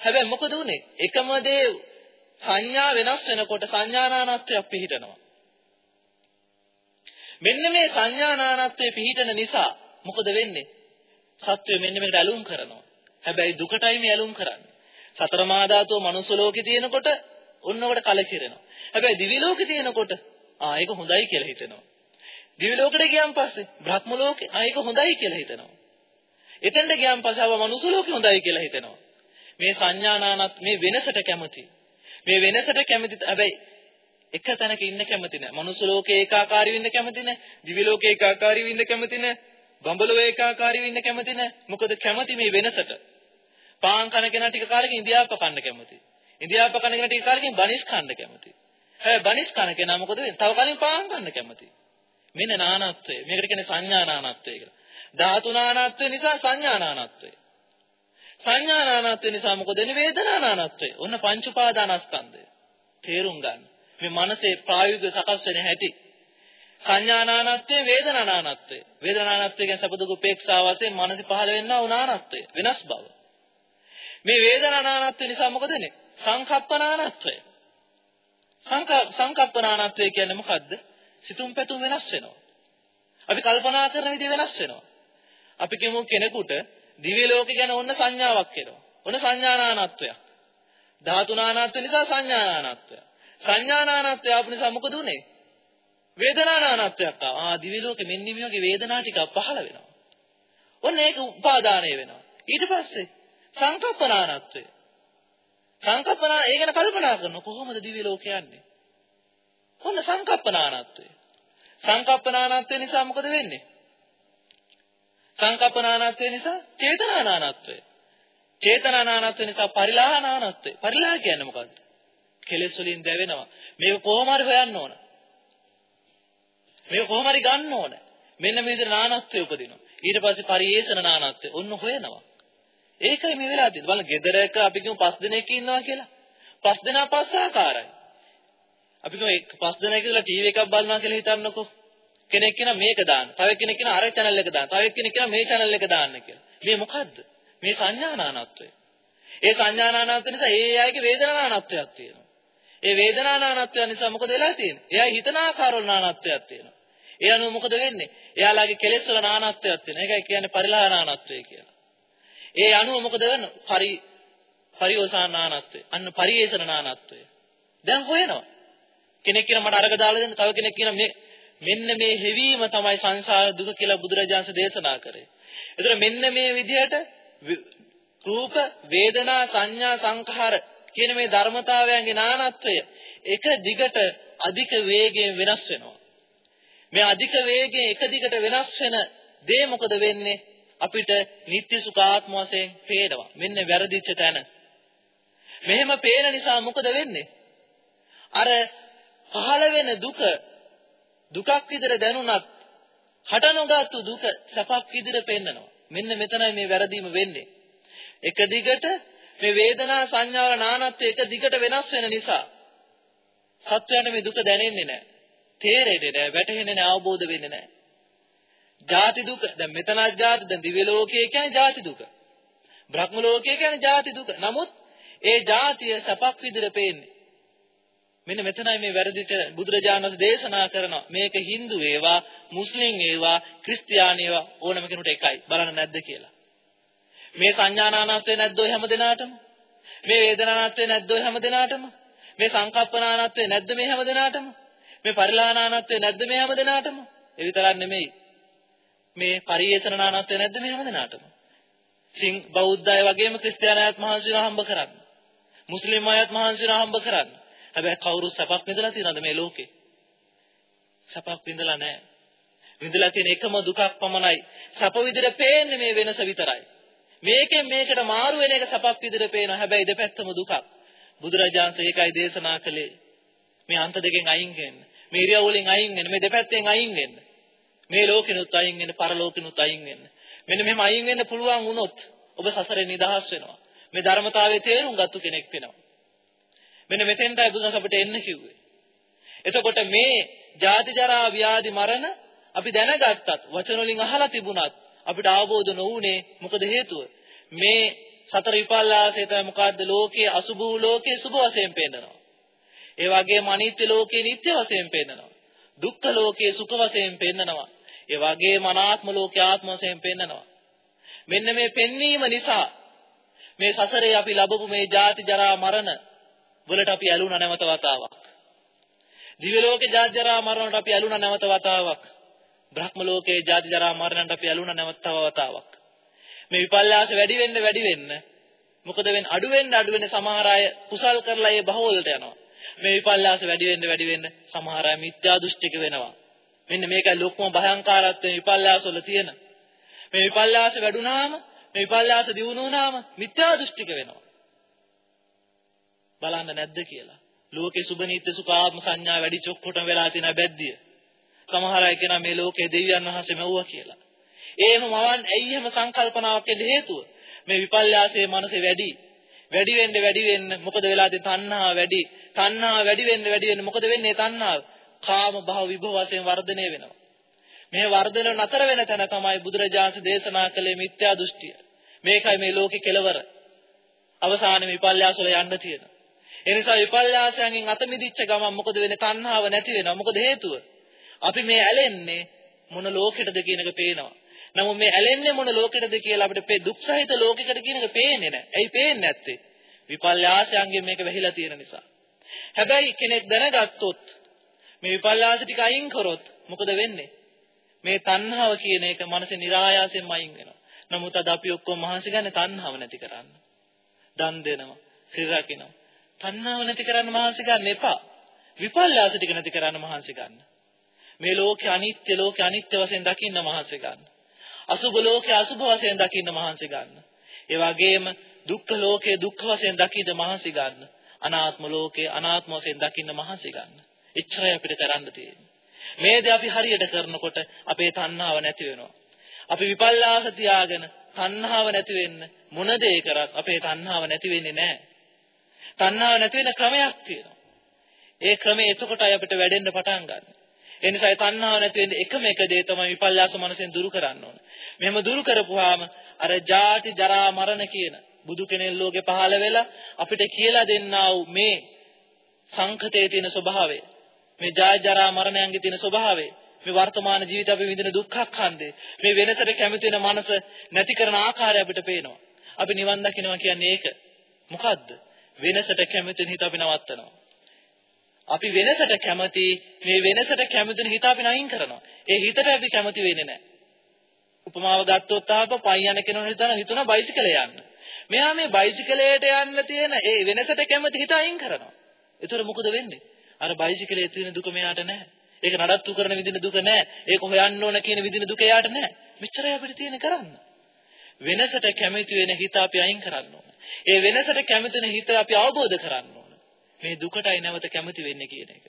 හැබැයි මොකද උනේ? එකම දේ සංඥා වෙනස් වෙනකොට සංඥානානත්වයක් පිහිටනවා. මෙන්න මේ සංඥානානත්වයේ පිහිටන නිසා මොකද වෙන්නේ? සත්වය මෙන්න මේකට ඇලුම් කරනවා. හැබැයි දුකටයි මේ ඇලුම් කරන්නේ. සතර මහා ධාතුව මනුස්ස ලෝකේ තියෙනකොට ඔන්නකොට කලකිරෙනවා. හැබැයි දිවි ලෝකේ තියෙනකොට ආ ඒක හොඳයි කියලා හිතෙනවා. දිවි ලෝකෙට ගියන් පස්සේ බ්‍රහ්ම ලෝකේ ආ ඒක හොඳයි කියලා හිතෙනවා. එතෙන්ට ගියන් පස්සේ ආව මනුස්ස ලෝකේ හොඳයි කියලා හිතෙනවා. මේ සංඥානානත් මේ වෙනසට කැමති. මේ වෙනසට කැමති හැබැයි එක තැනක ඉන්න කැමති නැහැ. මනුස්ස ලෝකේ ඒකාකාරී වෙන්න කැමති නැහැ. දිවි ලෝකේ ඒකාකාරී වෙන්න කැමති නැහැ. බඹලෝ ඒකාකාරී වෙන්න කැමති නැහැ. මොකද කැමති මේ වෙනසට. පාන් කන කෙනා ටික කාලෙකින් ඉන්දියාප්ප කන්න කැමති. ඉන්දියාප්ප කන කෙනා ටික කාලෙකින් බනිස් කන්න කැමති. හැබැයි බනිස් කන කෙනා මොකද වෙන්නේ? තව කලින් පාන් කන්න කැමති. මෙන්න නානත්වය. මේකට කියන්නේ සංඥා නානත්වය කියලා. ධාතු නානත්වය නිසා සංඥා නානත්වය. සංඥා නානත්වය නිසා මොකද වෙන්නේ? වේදනා නානත්වය. ඔන්න පංච උපාදානස්කන්ධය. තේරුම් ගන්න. මේ මනසේ ප්‍රායෝගික සකස් වෙන හැටි. සංඥානානත්වයේ වේදනානානත්වයේ වේදනානානත්වය කියන්නේ සැප දුක උපේක්ෂා වශයෙන් මනස පහළ වෙන්නා වූ නානත්වය වෙනස් බව මේ වේදනානානත්වය නිසා මොකද වෙන්නේ සංකප්පනානත්වය සංකප්පනානත්වය කියන්නේ මොකද්ද සිතුම් පැතුම් වෙනස් වෙනවා අපි කල්පනා කරන විදිහ වෙනස් වෙනවා අපි කියමු කෙනෙකුට දිව්‍ය ලෝක ගැන ඔන්න සංඥාවක් එනවා ඔන්න සංඥානානත්වයක් ධාතුනානත්වය නිසා සංඥානානත්වය සංඥානානත්වය ආපු නිසා මොකද උනේ වේදනානානත්වයක් ආවා. ආ දිවි ලෝකෙ මෙන්න මේ වගේ වේදනා ටිකක් පහළ වෙනවා. ඔන්න ඒක උපාදානය වෙනවා. ඊට පස්සේ සංකප්පනානත්වය. සංකප්පනා ඒ ගැන කල්පනා කරනවා කොහොමද දිවි ලෝකෙ යන්නේ? ඔන්න සංකප්පනානත්වය. සංකප්පනානත්වය නිසා මොකද වෙන්නේ? සංකප්පනානත්වය නිසා චේතනානානත්වය. චේතනානානත්වය නිසා පරිලාහනානත්වය. පරිලාහ කියන්නේ මොකද්ද? කෙලෙස් වලින් දැවෙනවා. මේක කොහොම හරි හොයන්න ඕන. මේක කොහොම හරි ගන්න ඕන. මෙන්න මේ විදිහට නානත්වය උපදිනවා. ඊට පස්සේ පරිේෂණ නානත්වය ඔන්න හොයනවා. ඒකයි මේ වෙලාව තියෙන්නේ. බලන්න ගෙදරක අපි කියමු පස් දෙනෙක් ඉන්නවා කියලා. පස් දෙනා පස් ආකාරයි. අපි කියමු එක් පස් දෙනෙක් කියලා ටීවී එකක් බලනවා කියලා හිතන්නකෝ. කෙනෙක් කියනවා මේක දාන්න. තව කෙනෙක් කියනවා අර channel එක දාන්න. තව කෙනෙක් කියනවා මේ channel එක දාන්න කියලා. මේ මොකද්ද? මේ සංඥානානත්වය. ඒ සංඥානානත්වය නිසා ඒ අයගේ වේදනානානත්වයක් තියෙනවා. ඒ වේදනානානත්වය නිසා මොකද වෙලා තියෙන්නේ? එයා හිතන ආකාරවල නානත්වයක් තියෙනවා. ඒ අනුව මොකද වෙන්නේ? එයාලාගේ කෙලෙස් වල නානත්වයක් තියෙනවා. ඒකයි කියන්නේ පරිලාහ නානත්වය කියලා. ඒ අනුව මොකද වෙන්නේ? පරි පරිෝසාන නානත්වය. අන්න පරිේෂණ නානත්වය. දැන් හොයනවා. කෙනෙක් කියන මට අරක දාලා දෙන්න. තව කෙනෙක් කියන මේ මෙන්න මේ හැවීම තමයි සංසාර දුක කියලා බුදුරජාණන් දේශනා කරේ. ඒතර මෙන්න මේ විදිහට රූප, වේදනා, සංඥා, සංඛාර කියන මේ ධර්මතාවයන්ගේ නානත්වය එක දිගට අධික වේගයෙන් වෙනස් වෙනවා. මේ අධික වේගයෙන් එක දිගට වෙනස් වෙන දේ මොකද වෙන්නේ? අපිට නිත්‍ය සුඛාත්ම වශයෙන් පේනවා. මෙන්න වැරදිච්ච තැන. මෙහෙම පේන නිසා මොකද වෙන්නේ? අර පහළ වෙන දුක දුකක් විදිහට දැනුණත් හට නොගත්තු දුක සැපක් විදිහට පෙන්නනවා. මෙන්න මෙතනයි මේ වැරදීම වෙන්නේ. එක දිගට මේ වේදනා සංඥාවල නානත්වය එක දිගට වෙනස් වෙන නිසා සත්වයන්ට මේ දුක දැනෙන්නේ නැහැ. තේරෙන්නේ නැහැ, වැටහෙන්නේ නැහැ, අවබෝධ වෙන්නේ නැහැ. ජාති දුක. දැන් මෙතනත් ජාති, දැන් දිව්‍ය ලෝකයේ කියන්නේ ජාති දුක. බ්‍රහ්ම ලෝකයේ කියන්නේ ජාති දුක. නමුත් ඒ ජාතිය සපක් විදිහට පේන්නේ. මෙන්න මෙතනයි මේ වැරදිට බුදුරජාණන් වහන්සේ දේශනා කරනවා. මේක Hindu වේවා, මුස්ලිම් වේවා, ක්‍රිස්තියානි වේවා ඕනම කෙනෙකුට එකයි. බලන්න නැද්ද කියලා. මේ සංඥානානත්වේ නැද්ද ඔය හැම දිනාටම? මේ වේදනානත්වේ නැද්ද ඔය හැම දිනාටම? මේ සංකප්පනානත්වේ නැද්ද මේ හැම දිනාටම? මේ පරිලානානත්වේ නැද්ද මේ හැම දිනාටම? ඒ විතරක් නෙමෙයි. මේ පරිේශනානත්වේ නැද්ද මේ හැම දිනාටම? සිං බෞද්ධ අය වගේම ක්‍රිස්තියානි අයත් මහන්සියලා හම්බ කරන්න. මුස්ලිම් අයත් මහන්සියලා හම්බ කරන්න. හැබැයි කවුරු සපක් විඳලා තියෙනවද මේ ලෝකේ? සපක් විඳලා නැහැ. විඳලා තියෙන එකම දුකක් පමණයි. සප විදිහට පේන්නේ මේ වෙනස විතරයි. මේකෙන් මේකට මාරු වෙන එක සපක් විදිහට පේනවා. හැබැයි දෙපැත්තම දුකක්. බුදුරජාණන් ඒකයි දේශනා කළේ. මේ අන්ත දෙකෙන් අයින් වෙන්න. මේ ඉරියව්වලින් අයින් වෙන්න. මේ දෙපැත්තෙන් අයින් වෙන්න. මේ ලෝකිනුත් අයින් වෙන්න, පරලෝකිනුත් අයින් වෙන්න. මෙන්න මෙහෙම අයින් වෙන්න පුළුවන් වුණොත් ඔබ සසරේ නිදහස් වෙනවා. මේ ධර්මතාවයේ තේරුම් ගත්තු කෙනෙක් වෙනවා. මෙන්න මෙතෙන්ටයි බුදුන් අපිට එන්න කිව්වේ. එතකොට මේ ජාති ජරා ව්‍යාධි මරණ අපි දැනගත්තත් වචන වලින් අහලා තිබුණත් අපිට අවබෝධ නොවුනේ මොකද හේතුව? මේ සතර විපල්ලාසය තමයි මොකද්ද ලෝකයේ අසුභ ලෝකයේ සුභ වශයෙන් පෙන්නනවා. ඒ වගේම අනිත්‍ය ලෝකයේ නිට්ටය වශයෙන් පෙන්නනවා. දුක්ඛ ලෝකයේ සුඛ වශයෙන් පෙන්නනවා. ඒ වගේම අනාත්ම ලෝකයේ ආත්ම වශයෙන් පෙන්නනවා. මෙන්න මේ පෙන්වීම නිසා මේ සසරේ අපි ලැබපු මේ ජාති ජරා මරණ වලට අපි ඇලුනා නැවත වතාවක්. දිව්‍ය ලෝකේ ජාති ජරා මරණයට අපි ඇලුනා නැවත වතාවක්. බ්‍රහ්ම ලෝකේ ජාති ජරා මරණයට අපි ඇලුනා නැවත වතාවක්. මේ විපල්ලාස වැඩි වෙන්න වැඩි වෙන්න මොකද වෙන්නේ අඩු වෙන්න අඩු වෙන්න සමහර අය කුසල් කරලා ඒ බහවලට යනවා. මේ විපල්ලාස වැඩි වෙන්න වැඩි වෙන්න සමහර අය මිත්‍යා දෘෂ්ටික වෙනවා. මෙන්න මේකයි ලොකුම භයංකාරත්වය විපල්ලාස වල තියෙන. මේ විපල්ලාස වැඩුණාම මේ විපල්ලාස දියුණු වුණාම මිත්‍යා දෘෂ්ටික වෙනවා. බලන්න නැද්ද කියලා. ලෝකේ සුබනීත්‍ය සුඛාත්ම සංඥා වැඩි චොක්කොටම වෙලා තියෙන බැද්දිය. සමහර අය කියනවා මේ ලෝකේ දෙවියන් වහන්සේ මෙව්වා කියලා. එහෙම මවන් ඇයි එහෙම සංකල්පනාවක් එන්න හේතුව? මේ විපල්යාසයේ මනසේ වැඩි. වැඩි වෙන්න වැඩි වෙන්න මොකද වෙලාද තණ්හා වැඩි. තණ්හා වැඩි වෙන්න වැඩි වෙන්න මොකද වෙන්නේ තණ්හාව? කාම භව විභව වශයෙන් වර්ධනය වෙනවා. මේ වර්ධන නතර වෙන තැන තමයි බුදුරජාණන් දේශනා කළේ මිත්‍යා දෘෂ්ටිය. මේකයි මේ ලෝකේ කෙලවර. අවසානයේ විපල්යාස වල යන්න තියෙනවා. ඒ නිසා විපල්යාසයන්ගෙන් අත මිදිච්ච ගමන් මොකද වෙන්නේ? තණ්හාව නැති වෙනවා. මොකද හේතුව? අපි මේ ඇලෙන්නේ මොන ලෝකෙටද කියන එක පේනවා. නමුත් මේ ඇලෙන්නේ මොන ලෝකෙටද කියලා අපිට දුක් සහිත ලෝකයකට කියන එක පේන්නේ නැහැ. ඇයි පේන්නේ නැත්තේ? විපල්යාසයන්ගෙන් මේක වැහිලා තියෙන නිසා. හැබැයි කෙනෙක් දැනගත්තොත් මේ විපල්යාස ටික අයින් කරොත් මොකද වෙන්නේ? මේ තණ්හාව කියන එක මනසේ નિરાයාසයෙන්ම අයින් වෙනවා. නමුත් අද අපි ඔක්කොම මහන්සි ගන්න තණ්හාව නැති කරන්න. දන් දෙනවා, සිල් රකින්නවා. තණ්හාව නැති කරන්න මහන්සි ගන්න එපා. විපල්ලාස ටික නැති කරන්න මහන්සි ගන්න. මේ ලෝකේ අනිත්‍ය ලෝකේ අනිත්‍ය වශයෙන් දකින්න මහන්සි ගන්න. අසුභ ලෝකේ අසුභ වශයෙන් දකින්න මහන්සි ගන්න. ඒ වගේම දුක්ඛ ලෝකේ දුක්ඛ වශයෙන් දකින්න මහන්සි ගන්න. අනාත්ම ලෝකේ අනාත්ම වශයෙන් දකින්න මහන්සි ගන්න. එච්චරයි අපිට කරන්න තියෙන්නේ. මේ දේ අපි හරියට කරනකොට අපේ තණ්හාව නැති වෙනවා. අපි විපල්ලාස තියාගෙන තණ්හාව නැති වෙන්න මොන දේ කරත් අපේ තණ්හාව නැති වෙන්නේ නැහැ. තණ්හාව නැති වෙන ක්‍රමයක් තියෙනවා. ඒ ක්‍රමය එතකොටයි අපිට වැඩෙන්න පටන් ගන්න. ඒ නිසා ඒ තණ්හාව නැති වෙන්නේ එකම එක දේ තමයි විපල්ලාස මනසෙන් දුරු කරන්න ඕන. මෙහෙම දුරු කරපුවාම අර ජාති ජරා මරණ කියන බුදු කෙනෙක් ලෝකේ පහළ වෙලා අපිට කියලා දෙන්නා වූ මේ සංකතයේ තියෙන ස්වභාවය මේ ජාති ජරා මරණයන්ගේ තියෙන ස්වභාවය මේ වර්තමාන ජීවිත අපි විඳින දුක්ඛක්ඛන්දේ මේ වෙනසට කැමති වෙන මනස නැති කරන ආකාරය අපිට පේනවා. අපි නිවන් දකින්නවා කියන්නේ ඒක. මොකද්ද? වෙනසට කැමති හිත අපි නවත්තනවා. අපි වෙනසට කැමති මේ වෙනසට කැමති හිත අපි නයින් කරනවා. ඒ හිතට අපි කැමති වෙන්නේ නැහැ. උපමාව ගත්තොත් ආප පයින් යන කෙනෙකුට හිතන හිතන බයිසිකලේ යන්න. මෙයා මේ බයිසිකලයට යන්න තියෙන ඒ වෙනසට කැමති හිත අයින් කරනවා. ඒතර මොකද වෙන්නේ? අර බයිසිකලයේ තියෙන දුක මෙයාට නැහැ. ඒක නඩත්තු කරන විදින දුක නැහැ. ඒක හොයන්න ඕන කියන විදින දුක එයාට නැහැ. මෙච්චරයි අපිට තියෙන කරන්න. වෙනසට කැමති වෙන හිත අපි අයින් කරන්න ඕන. ඒ වෙනසට කැමති වෙන හිත අපි අවබෝධ කරන්න ඕන. මේ දුකටයි නැවත කැමති වෙන්නේ කියන එක.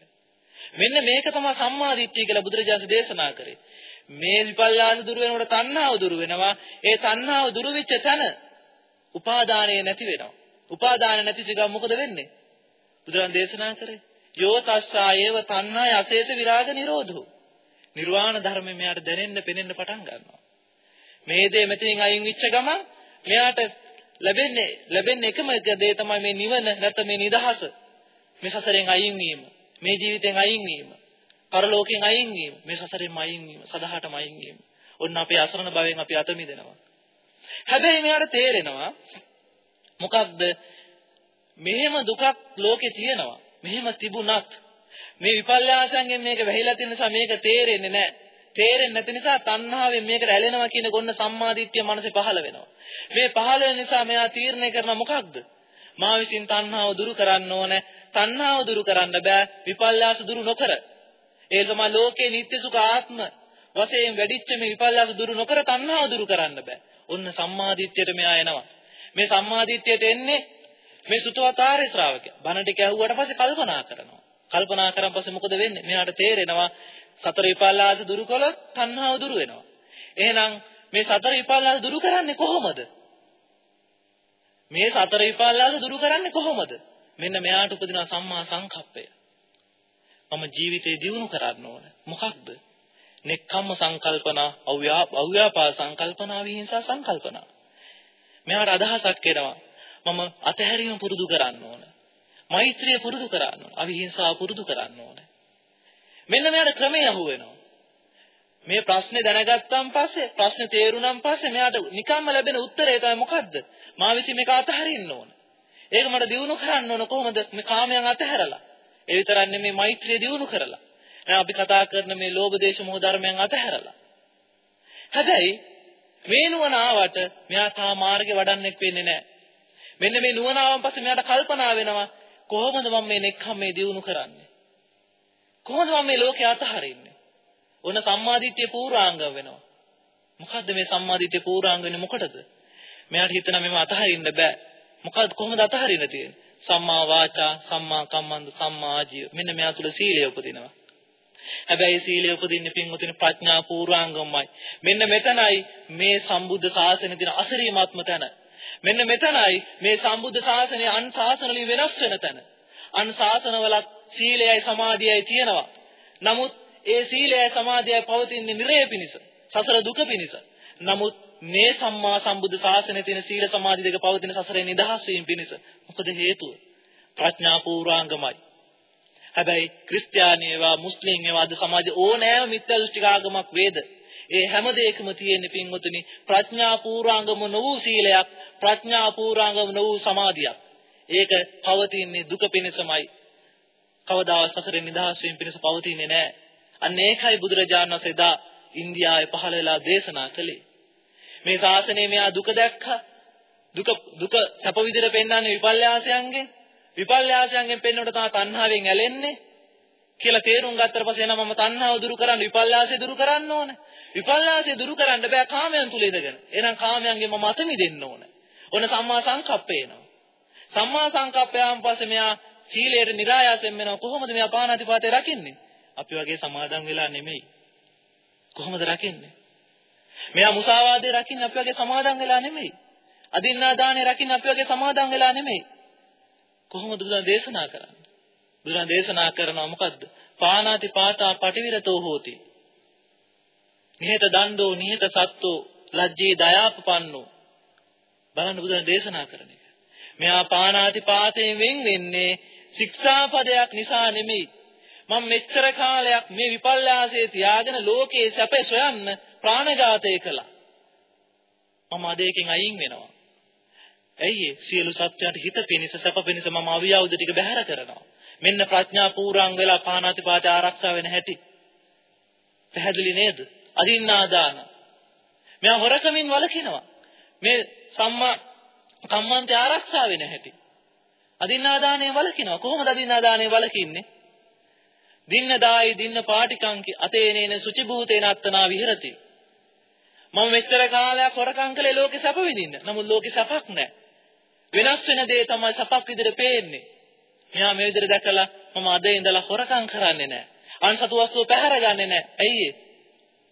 මෙන්න මේක තමයි සම්මාදිට්ඨිය කියලා බුදුරජාණන් දේශනා කරේ. මේ විපල්ලාස දුර වෙනකොට තණ්හාව දුර වෙනවා. ඒ තණ්හාව දුර වෙච්ච තැන උපාදානය නැති වෙනවා. උපාදාන නැති ජීව මොකද වෙන්නේ? බුදුරන් දේශනා කරේ යෝ තස්සායේව තණ්හාය අසේත විරාග නිරෝධෝ. නිර්වාණ ධර්මය මෙයාට දැනෙන්න පෙනෙන්න පටන් ගන්නවා. මේ දේ මෙතනින් අයින් වෙච්ච ගමන් මෙයාට ලැබෙන්නේ ලැබෙන්නේ එකම දේ තමයි මේ නිවන නැත්නම් මේ නිදහස. මේ සසරෙන් අයින් වීම. මේ ජීවිතෙන් අයින් වීම. පරලෝකයෙන් අයින් වීම. මේ සසරෙන් අයින් වීම. සදාහටම අයින් වීම. ඔන්න අපේ අසරණ භවයෙන් අපි අත මිදෙනවා. හැබැයි මෙයාට තේරෙනවා මොකක්ද මෙහෙම දුකක් ලෝකේ තියෙනවා. මෙහෙම තිබුණත් මේ විපල්යාසයෙන් මේක වැහිලා තියෙන නිසා මේක තේරෙන්නේ නැහැ. තේරෙන්නේ නැති නිසා තණ්හාවෙන් මේකට ඇලෙනවා කියන ගොන්න සම්මාදිට්ඨිය මනසේ පහළ වෙනවා. මේ පහළ වෙන නිසා මෙයා තීරණය කරන මොකක්ද? මා විසින් තණ්හාව දුරු කරන්න ඕනේ. තණ්හාව දුරු කරන්න බෑ විපල්යාස දුරු නොකර. ඒ තමයි ලෝකේ නිත්‍ය සුඛ ආත්ම වශයෙන් වැඩිච්ච මේ විපල්යාස දුරු නොකර තණ්හාව දුරු කරන්න බෑ. ඔන්න සම්මාදිට්ඨියට මෙයා එනවා. මේ සම්මාදිට්ඨියට එන්නේ මේ සුතවත් ආර්ය ශ්‍රාවකයා. බණ ටික ඇහුවට පස්සේ කල්පනා කරනවා. කල්පනා කරන් පස්සේ මොකද වෙන්නේ? මෙයාට තේරෙනවා සතර විපල්ලාස දුරු කළොත් තණ්හාව දුරු වෙනවා. එහෙනම් මේ සතර විපල්ලාස දුරු කරන්නේ කොහොමද? මේ සතර විපල්ලාස දුරු කරන්නේ කොහොමද? මෙන්න මෙයාට උපදින සම්මා සංකප්පය. මම ජීවිතේ දියුණු කරන්න ඕන. මොකක්ද? නෙක්ඛම්ම සංකල්පනා, අව්‍යාපා සංකල්පනා, විහිංසා සංකල්පනා. මෙයාට අදහසක් එනවා. මම අතහැරීම පුරුදු කරන්න ඕන. මෛත්‍රිය පුරුදු කරන්න ඕන. අවිහිංසාව පුරුදු කරන්න ඕන. මෙන්න මෙයාට ක්‍රමය අහු වෙනවා. මේ ප්‍රශ්නේ දැනගත්තාන් පස්සේ ප්‍රශ්නේ තේරුණාන් පස්සේ මෙයාට නිකම්ම ලැබෙන උත්තරය තමයි මොකද්ද? මා විසින් මේක අතහරින්න ඕන. ඒක මට දිනු කරන්න ඕන කොහොමද? මේ කාමයන් අතහැරලා. ඒ විතරක් නෙමෙයි මෛත්‍රිය දිනු කරලා. දැන් අපි කතා කරන මේ ලෝභ දේශ මොහ ධර්මයන් අතහැරලා. හැබැයි මේ නුවණ ආවට මෙයා තා මාර්ගේ වඩන්නෙක් වෙන්නේ නැහැ. මෙන්න මේ නුවණ ආවන් පස්සේ මෙයාට කල්පනා වෙනවා කොහොමද මම මේ නෙක්ඛම් මේ දිනු කරන්නේ? කොහොමද මම මේ ලෝකේ අතහරින්නේ? ඔන්න සම්මාදිට්ඨිය පූර්වාංග වෙනවා. මොකද්ද මේ සම්මාදිට්ඨිය පූර්වාංග වෙන්නේ මොකටද? මෙයාට හිතන මෙව අතහරින්න බෑ. මොකද්ද කොහොමද අතහරින්න තියෙන්නේ? සම්මා වාචා, සම්මා කම්මන්ත, සම්මා ආජීව. මෙන්න මෙයා තුල සීලය උපදිනවා. හැබැයි සීලය උපදින්නේ පින්වතුනි ප්‍රඥා පූර්වාංගමයි. මෙන්න මෙතනයි මේ සම්බුද්ධ ශාසනයේ තියෙන අසිරීමාත්ම තැන. මෙන්න මෙතනයි මේ සම්බුද්ධ ශාසනය අන් ශාසන වලින් වෙනස් වෙන තැන. අන් ශාසනවලත් සීලයයි සමාධියයි තියෙනවා. නමුත් ඒ සීලයයි සමාධියයි පවතින්නේ නිරය පිණිස, සසර දුක පිණිස. නමුත් මේ සම්මා සම්බුද්ධ ශාසනයේ තියෙන සීල සමාධි දෙක පවතින සසරේ නිදහස් වීම පිණිස. මොකද හේතුව? ප්‍රඥා පූර්වාංගමයි. හැබැයි ක්‍රිස්තියානියවා මුස්ලිම් ඒවා අද සමාජයේ ඕනෑම මිත්‍යා දෘෂ්ටික ආගමක් වේද ඒ හැම දෙයකම තියෙන පින්වතුනි ප්‍රඥා පූර්වාංගම නො වූ සීලයක් ප්‍රඥා පූර්වාංගම නො වූ සමාධියක් ඒක පවතින්නේ දුක පිණිසමයි කවදාවත් සසරෙන් නිදහස් වීම පිණිස පවතින්නේ නැහැ අන්න ඒකයි බුදුරජාණන් වහන්සේ දා ඉන්දියාවේ පහළ වෙලා දේශනා කළේ මේ ශාසනයේ මෙයා දුක දැක්කා දුක දුක සැප විදිහට පෙන්වන්නේ විපල්යාසයන්ගෙන් විපල්යාසයන්ගෙන් පෙන්වනකොට තමයි තණ්හාවෙන් ඇලෙන්නේ කියලා තේරුම් ගත්තට පස්සේ නම් මම තණ්හාව දුරු කරන්න විපල්යාසය දුරු කරන්න ඕන. විපල්යාසය දුරු කරන්න බෑ කාමයන් තුල ඉඳගෙන. එහෙනම් කාමයන්ගෙන් මම අත මිදෙන්න ඕන. ඔන්න සම්මා සංකප්පය එනවා. සම්මා සංකප්පයන් පස්සේ මෙයා සීලයට નિરાයාසයෙන් වෙනවා. කොහොමද මෙයා පාණාතිපාතේ රකින්නේ? අපි වගේ සමාදන් වෙලා නෙමෙයි. කොහොමද රකින්නේ? මෙයා මුසාවාදේ රකින්න අපි වගේ සමාදන් වෙලා නෙමෙයි. අදින්නා දානේ රකින්න අපි වගේ සමාදන් වෙලා නෙමෙයි. කොහොමද බුදුන් දේශනා කරන්නේ? බුදුන් දේශනා කරනවා මොකද්ද? පානාති පාතා පටිවිරතෝ හෝති. නිහත දණ්ඩෝ නිහත සත්තෝ ලජ්ජේ දයාපපන්නෝ. බලන්න බුදුන් දේශනා කරන එක. මෙයා පානාති පාතයෙන් වෙන් වෙන්නේ ශික්ෂාපදයක් නිසා නෙමෙයි. මම මෙච්චර කාලයක් මේ විපල්ලාසයේ තියාගෙන ලෝකේ සැප සොයන්න ප්‍රාණඝාතය කළා. මම අදේකින් අයින් වෙනවා. ඇයි සියලු සත්‍යයන්ට හිත පිනිස සැප පිනිස මම අවියවුද ටික බැහැර කරනවා. මෙන්න ප්‍රඥා පූර්වාංග වෙලා පාණාතිපාත ආරක්ෂා වෙන හැටි. පැහැදිලි නේද? අදින්නා දාන. මෙයා හොරකමින් වළකිනවා. මේ සම්මා කම්මන්තය ආරක්ෂා වෙන හැටි. අදින්නාදානය වලකිනවා. කොහොමද අදින්නාදානය වලකින්නේ? දින්න දායි දින්න පාටිකංකි අතේනේන සුචි භූතේන අත්තනා විහෙරති. මම මෙච්චර කාලයක් හොරකම් කළේ ලෝකේ සැප විඳින්න. නමුත් ලෝකේ සැපක් නැහැ. වෙනස් වෙන දේ තමයි සැපක් විදිහට පේන්නේ. මෙයා මේ විදිහට දැකලා මම අද ඉඳලා හොරකම් කරන්නේ නැහැ. අන්සතු වස්තුව පැහැරගන්නේ නැහැ. ඇයි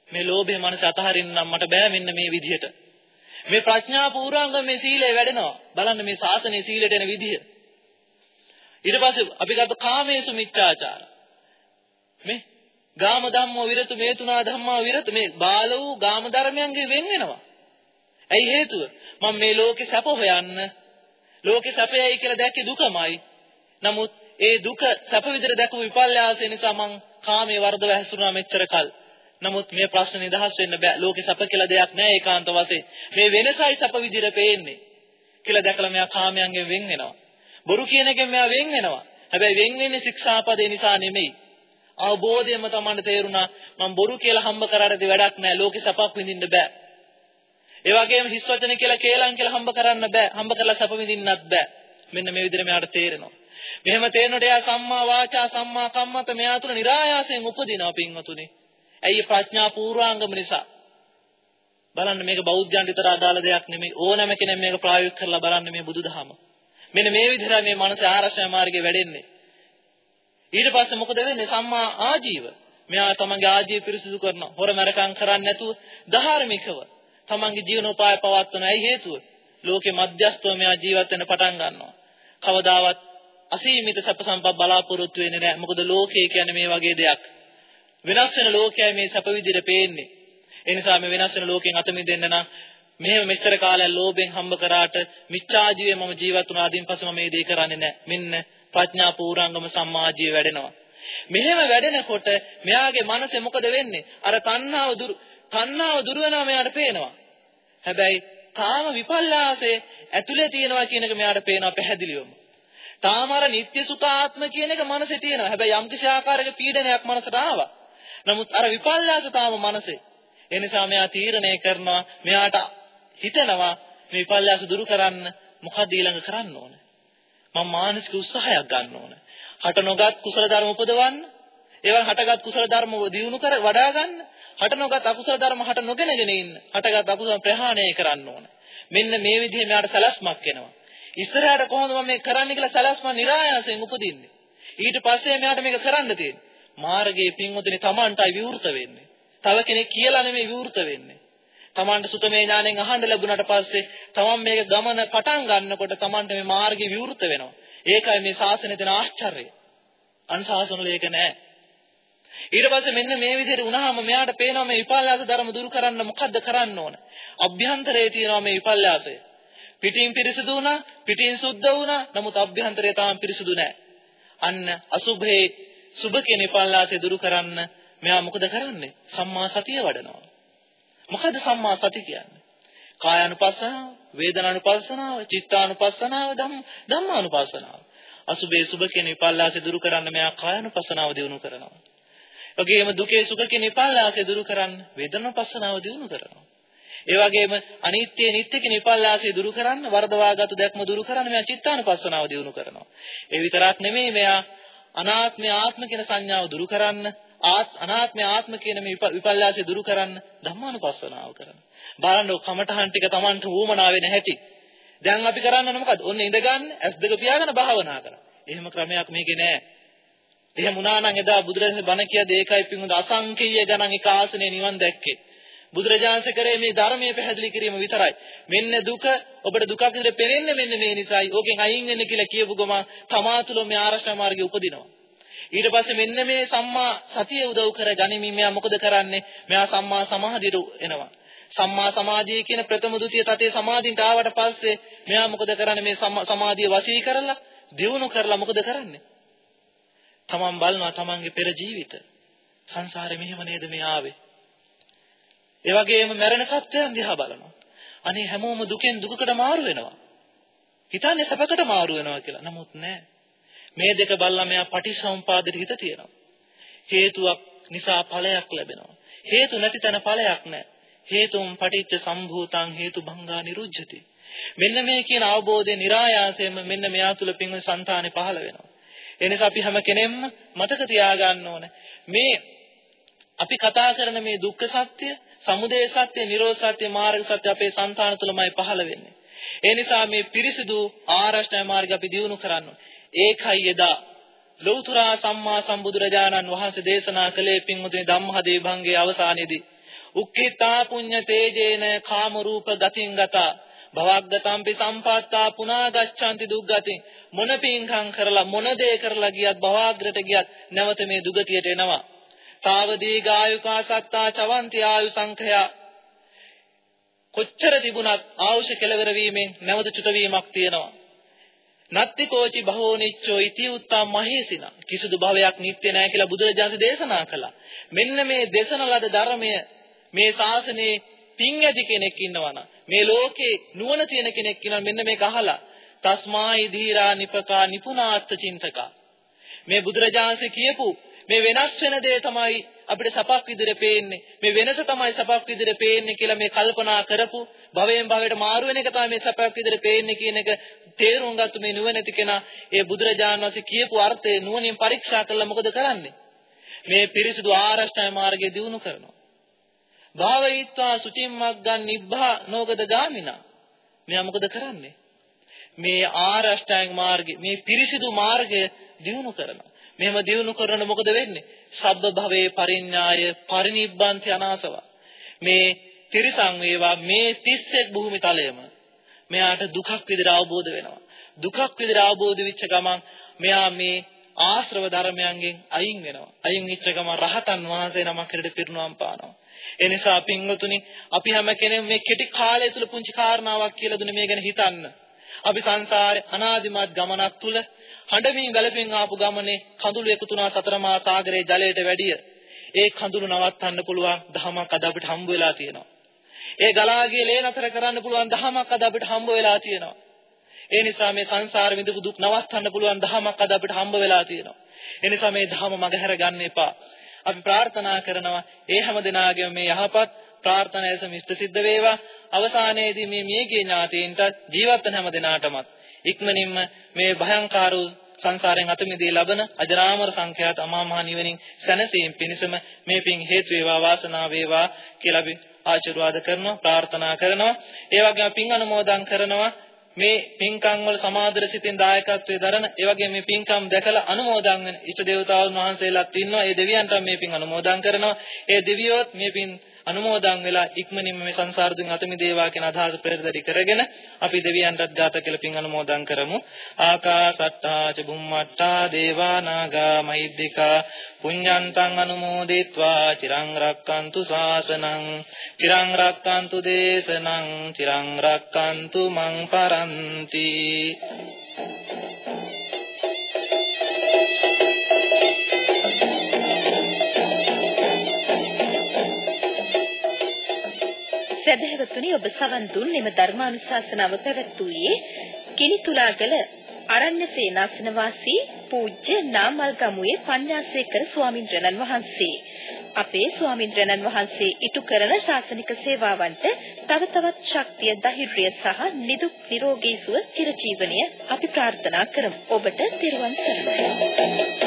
මේ ලෝභය මනස අතහරින්න නම් මට බෑ මෙන්න මේ විදිහට. මේ ප්‍රඥා පූර්වාංග මේ සීලය වැඩෙනවා. බලන්න මේ ශාසනයේ සීලයට එන විදිහ. ඊට පස්සේ අපි ගත්ත කාමේසු මිච්ඡාචාර. මේ ගාම ධම්මෝ විරතු මේ තුනා ධම්මා විරතු මේ බාල වූ ගාම ධර්මයන්ගේ වෙන් වෙනවා. ඇයි හේතුව? මම මේ ලෝකේ සැප හොයන්න ලෝකේ සැපයයි කියලා දැක්කේ දුකමයි. නමුත් ඒ දුක සැප විදිහට දැකපු විපල්යාසය නිසා මං කාමයේ වර්ධව හැසිරුණා මෙච්චර කල්. නමුත් මේ ප්‍රශ්නේ නිදහස් වෙන්න බෑ. ලෝකේ සැප කියලා දෙයක් නෑ ඒකාන්ත වශයෙන්. මේ වෙනසයි සැප විදිහට පේන්නේ. කියලා දැකලා මෙයා කාමයන්ගෙන් වෙන් වෙනවා. බොරු කියන එකෙන් මෙයා වෙන් වෙනවා. හැබැයි වෙන් වෙන්නේ ශික්ෂාපදේ නිසා නෙමෙයි. අවබෝධයෙන්ම තමයි තේරුණා මම බොරු කියලා හම්බ කරාටදී වැඩක් නෑ. ලෝකේ සැපක් විඳින්න බෑ. ඒ වගේම හිස් වචන කියලා කේලම් කියලා හම්බ කරන්න බෑ. හම්බ කරලා සැප විඳින්නත් බෑ. මෙන්න මේ විදිහට මෙයාට තේරෙනවා. මෙහෙම තේරෙනකොට එයා සම්මා වාචා සම්මා කම්මත මෙයා තුල નિરાයාසයෙන් උපදිනවා පින්වතුනි. ඇයි ප්‍රඥා පූර්වාංගම නිසා. බලන්න මේක බෞද්ධයන්ට විතර අදාළ දෙයක් නෙමෙයි. ඕනෑම කෙනෙක් මේක ප්‍රායෝගික කරලා බලන්න මේ බුදුදහම. මෙන්න මේ විදිහට මේ මනස ආරක්ෂා මාර්ගයේ වැඩෙන්නේ. ඊට පස්සේ මොකද වෙන්නේ? සම්මා ආජීව. මෙයා තමන්ගේ ආජීව පිරිසිදු කරනවා. හොර මරකම් කරන්නේ නැතුව ධාර්මිකව තමන්ගේ ජීවනෝපාය පවත්වන ඇයි හේතුව? ලෝකේ මධ්‍යස්තව මෙයා ජීවත් වෙන්න පටන් ගන්නවා. කවදාවත් අසීමිත සැප සම්පත් බලාපොරොත්තු වෙන්නේ නැහැ. මොකද ලෝකය කියන්නේ මේ වගේ දෙයක්. වෙනස් වෙන ලෝකයයි මේ සැප විදිහට පේන්නේ. ඒ නිසා මේ වෙනස් වෙන ලෝකෙන් අත මිදෙන්න නම් මෙහෙම මෙච්චර කාලයක් ලෝභයෙන් හම්බ කරාට මිච්ඡා ජීවේ මම ජීවත් වුණා අදින් පස්සේ මම මේ දේ කරන්නේ නැහැ. මෙන්න ප්‍රඥා පූර්ණංගම සම්මාජීව වැඩෙනවා. මෙහෙම වැඩෙනකොට මෙයාගේ මනසේ මොකද වෙන්නේ? අර තණ්හාව දුරු තණ්හාව දුර වෙනවා මෙයාට පේනවා. හැබැයි තාම විපල්ලාසේ ඇතුලේ තියෙනවා කියන එක මෙයාට පේනවා පැහැදිලිවම. තාම අර නিত্য සුඛාත්ම කියන එක මනසේ තියෙනවා. හැබැයි යම්කිසි ආකාරයක පීඩනයක් මනසට ආවා. නමුත් අර විපල්ලාස තාම මනසේ. ඒ නිසා මෙයා තීරණය කරනවා මෙයාට හිතෙනවා මේ විපල්ලාස දුරු කරන්න මොකක්ද ඊළඟ කරන්න ඕන. මම මානසික උත්සාහයක් ගන්න ඕන. හට නොගත් කුසල ධර්ම උපදවන්න. ඒවන් හටගත් කුසල ධර්ම දියුණු කර වඩා ගන්න. හට නොගත් අකුසල ධර්ම හට නොගෙනගෙන ඉන්න. හටගත් අකුසල ප්‍රහාණය කරන්න ඕන. මෙන්න මේ විදිහේ මෙයාට සලස්මක් එනවා. ඉස්සරහට කොහොමද මම මේක කරන්න කියලා සලස්ම નિરાයාසයෙන් උපදින්නේ. ඊට පස්සේ මෙයාට මේක කරන්න තියෙන්නේ. මාර්ගයේ පින්වතුනි Tamanටයි විවෘත වෙන්නේ. තව කෙනෙක් කියලා නෙමෙයි විවෘත වෙන්නේ. Tamanට සුතමේ ඥාණයෙන් අහන්න ලැබුණාට පස්සේ Taman මේක ගමන පටන් ගන්නකොට Tamanට මේ මාර්ගය විවෘත වෙනවා. ඒකයි මේ ශාසනයේ තියෙන ආශ්චර්යය. අන්ශාසනවල ඒක නෑ. ඊට පස්සේ මෙන්න මේ විදිහට වුණාම මෙයාට පේනවා මේ විපල්ලාස ධර්ම දුරු කරන්න මොකද්ද කරන්න ඕන? අභ්‍යන්තරයේ තියෙනවා මේ විපල්ලාසය. පිටින් පිරිසුදු වුණා, පිටින් සුද්ධ වුණා, නමුත් අභ්‍යන්තරය තාම පිරිසුදු නෑ. අන්න අසුභේ සුභ කියන විපල්ලාසය දුරු කරන්න මෙයා මොකද කරන්නේ? සම්මා සතිය වඩනවා. මොකද සම්මා සති කියන්නේ? කායानुපස්සනාව, වේදනානුපස්සනාව, චිත්තානුපස්සනාව, ධම්ම ධම්මානුපස්සනාව. අසුභේ සුභ කියන විපල්ලාසය දුරු කරන්න මෙයා කායानुපස්සනාව දිනු කරනවා. වගේම දුකේ සුඛ කියන විපල්ලාසය දුරු කරන්න වේදනානුපස්සනාව දිනු කරනවා. ඒ වගේම අනිත්‍ය නිට්ටය කියන විපල්ලාසය දුරු කරන්න වර්ධවාගත දැක්ම දුරු කරන්න මෙයා චිත්තානුපස්සනාව දිනු කරනවා. ඒ විතරක් නෙමෙයි මෙයා අනාත්මය ආත්ම කියන සංඥාව දුරු කරන්න අනාත්මය ආත්ම කියන මේ විපල්ලාසය දුරු කරන්න ධම්මානුපස්සනාව කරන. බලන්න කමඨහන් ටික Tamanට වුමනා වෙන හැටි. දැන් අපි කරන්නේ මොකද්ද? ඔන්න ඉඳගන්න ඇස් දෙක පියාගෙන භාවනා කරා. එහෙම ක්‍රමයක් මේකේ නෑ. එහෙම වුණා නම් එදා බුදුරජාණන් බණ කියද ඒකයි පින්වද අසංකේය ගණන් එක ආසනේ නිවන් දැක්කේ. බුදුරජාණන්සේ කරේ මේ ධර්මයේ පැහැදිලි කිරීම විතරයි. මෙන්න දුක ඔබට දුකක් විදිහට පෙනෙන්නේ මෙන්න මේ නිසායි. ඕකෙන් අයින් වෙන්න කියලා කියපු ගම තමා තුළ මේ ආරක්ෂා මාර්ගය උපදිනවා. ඊට පස්සේ මෙන්න මේ සම්මා සතිය උදව් කර ගනිමින් මෙයා මොකද කරන්නේ? මෙයා සම්මා සමාධියට එනවා. සම්මා සමාධිය කියන ප්‍රථම ද්විතීය තතේ සමාධින්ට ආවට පස්සේ මෙයා මොකද කරන්නේ? මේ සමාධිය වශී කරලා දියුණු කරලා මොකද කරන්නේ? තමන් බලනවා තමන්ගේ පෙර ජීවිත සංසාරේ මෙහෙම නේද මේ ආවේ ඒ වගේම මැරෙන සත්‍යයන් දිහා බලනවා. අනේ හැමෝම දුකෙන් දුකකට මාරු වෙනවා. හිතන්නේ සැපකට මාරු වෙනවා කියලා. නමුත් නෑ. මේ දෙක බලලා මෙයා පටිසම්පාදයට හිත තියෙනවා. හේතුවක් නිසා ඵලයක් ලැබෙනවා. හේතු නැති තැන ඵලයක් නැහැ. හේතුම් පටිච්ච සම්භූතං හේතු භංගා නිරුද්ධති. මෙන්න මේ කියන අවබෝධය નિરાයාසයෙන්ම මෙන්න මෙයා තුල පින්ව సంతානෙ පහළ වෙනවා. ඒ නිසා අපි හැම කෙනෙක්ම මතක තියාගන්න ඕන මේ අපි කතා කරන මේ දුක්ඛ සත්‍ය, සමුදය සත්‍ය, නිරෝධ සත්‍ය, මාර්ග සත්‍ය අපේ సంతාන තුලමයි පහළ වෙන්නේ. ඒ නිසා මේ පිරිසිදු ආරෂ්ඨ මාර්ග අපි දියුණු කරන්න ඕනේ. ඒකයි එදා ලෞතර සම්මා සම්බුදුරජාණන් වහන්සේ දේශනා කළේ පින්වතුනි ධම්මහදේ භංගේ අවසානයේදී. උක්ඛිතා පුඤ්ඤ තේජේන කාම රූප ගතින් ගතා. භවග්ගතම්පි සම්පත්තා පුනා ගච්ඡanti දුක්ගතින් මොන පින්කම් කරලා මොන දේ කරලා ගියත් භවග්‍රට ගියත් නැවත මේ දුගතියට එනවා. තාවදී ගායුකා සත්තා චවන්ති ආයු සංඛයා. කොච්චර තිබුණත් ආයුෂ කෙලවර වීමෙන් නැවත චුත වීමක් තියෙනවා. නත්ති කෝචි භවෝ නිච්චෝ ඉති උත්තම් මහේසින. කිසිදු භවයක් නිත්‍ය නැහැ කියලා බුදුරජාණන් දේශනා කළා. මෙන්න මේ දේශන ලද ධර්මය මේ ශාසනයේ පිං ඇති කෙනෙක් ඉන්නවනම් මේ ලෝකේ නුවණ තියෙන කෙනෙක් ඉන්නවා මෙන්න මේක අහලා තස්මායි ධීරා නිපකා නිපුනාත්ත චින්තකා. මේ බුදුරජාණන්සේ කියපු මේ වෙනස් වෙන දේ තමයි අපිට සපක් විදිහට පේන්නේ මේ වෙනස තමයි සපක් විදිහට පේන්නේ කියලා මේ කල්පනා කරපු භවයෙන් භවයට මාරු වෙන එක තමයි මේ සපක් විදිහට පේන්නේ කියන එක තේරුම් ගත්ත මේ නුවණැති කෙනා ඒ බුදුරජාණන් වහන්සේ කියපු අර්ථය නුවණින් පරීක්ෂා කළා මොකද කරන්නේ මේ පිරිසිදු ආරෂ්ඨය මාර්ගය දිනු කරනවා භාවයිත්වා සුචිම්මග්ගන් නිබ්බා නෝගද ගාමිනා. මෙයා මොකද කරන්නේ? මේ ආරෂ්ඨාංග මාර්ගය මේ පිරිසිදු මාර්ගය දිනු කරනවා. මෙහෙම දිනු කරන මොකද වෙන්නේ? සබ්බ භවේ පරිඥාය පරිනිබ්බන්ති අනාසව. මේ තිරිසං වේවා මේ 31 භූමි තලයේම මෙයාට දුකක් විදිහට අවබෝධ වෙනවා. දුකක් විදිහට අවබෝධ වෙච්ච ගමන් මෙයා මේ ආශ්‍රව ධර්මයන්ගෙන් අයින් වෙනවා. අයින් වෙච්ච ගමන් රහතන් වහන්සේ නමක් හැරෙට පිරිනුවම් පානවා. ඒ නිසා පින්වතුනි අපි හැම කෙනෙම මේ කෙටි කාලය තුල පුංචි කාරණාවක් කියලා දුන්නේ මේ ගැන හිතන්න. අපි සංසාරේ අනාදිමත් ගමනක් තුල හඬමින් වැළපෙන් ආපු ගමනේ කඳුළු එකතු වුණා සතර මහා සාගරයේ ජලයට වැඩිය. ඒ කඳුළු නවත්තන්න පුළුවන් දහමක් අද අපිට හම්බ වෙලා තියෙනවා. ඒ ගලාගේ ලේ නතර කරන්න පුළුවන් දහමක් අද අපිට හම්බ වෙලා තියෙනවා. ඒ නිසා මේ සංසාර විඳපු දුක් නවත්තන්න පුළුවන් දහමක් අද අපිට හම්බ වෙලා තියෙනවා. ඒ නිසා මේ ධහම මගහැර ගන්න එපා. අපි ප්‍රාර්ථනා කරනවා ඒ හැම දිනාගේම මේ යහපත් ප්‍රාර්ථනා ඇසම ඉෂ්ට සිද්ධ වේවා අවසානයේදී මේ මියගේ ඥාතීන්ට ජීවත් වෙන හැම දිනාටමත් ඉක්මනින්ම මේ භයංකාර වූ සංසාරයෙන් අත මිදී ලබන අජරාමර සංඛ්‍යාත අමා මහ නිවනින් සැනසීම පිණිසම මේ පින් හේතු වේවා වාසනාව වේවා කියලා අපි ආශිර්වාද කරනවා ප්‍රාර්ථනා කරනවා ඒ වගේම පින් අනුමෝදන් කරනවා මේ පින්කම් වල සමාදර සිතින් දායකත්වයේ දරන ඒ වගේ මේ පින්කම් දැකලා අනුමෝදන් වෙන ඉෂ්ට දේවතාවුන් වහන්සේලාත් ඉන්නවා. ඒ දෙවියන්ට මේ පින් අනුමෝදන් කරනවා. ඒ දෙවියොත් මේ පින් අනුමෝදන් වෙලා ඉක්මනින්ම මේ සංසාර දුන් අත මිදේවා කියන අදහස පෙරදරි කරගෙන අපි දෙවියන්ටත් දාත කියලා පින් අනුමෝදන් කරමු. ආකාසට්ටා ච බුම්මට්ටා දේවා නාග මහිද්దికා පුඤ්ඤන්තං අනුමෝදිත්වා චිරං රක්칸තු ශාසනං චිරං රක්칸තු දේශනං චිරං රක්칸තු මං පරන්ති Thank you. සදහැවතුනි ඔබ සවන් දුන් එම ධර්මානුශාසනාව පැවැත්වුවේ කිනිතුලාගල අරණ්‍ය සේනාසන වාසී පූජ්‍ය නාමල්ගමුවේ පඤ්ඤාසේකර ස්වාමින්ද්‍රයන් වහන්සේ. අපේ ස්වාමින්ද්‍රයන් වහන්සේ ඉටු කරන ශාසනික සේවාවන්ට තව තවත් ශක්තිය ධෛර්යය සහ නිදුක් නිරෝගී සුව චිරජීවනය අපි ප්‍රාර්ථනා කරමු. ඔබට තිරුවන් සරණයි.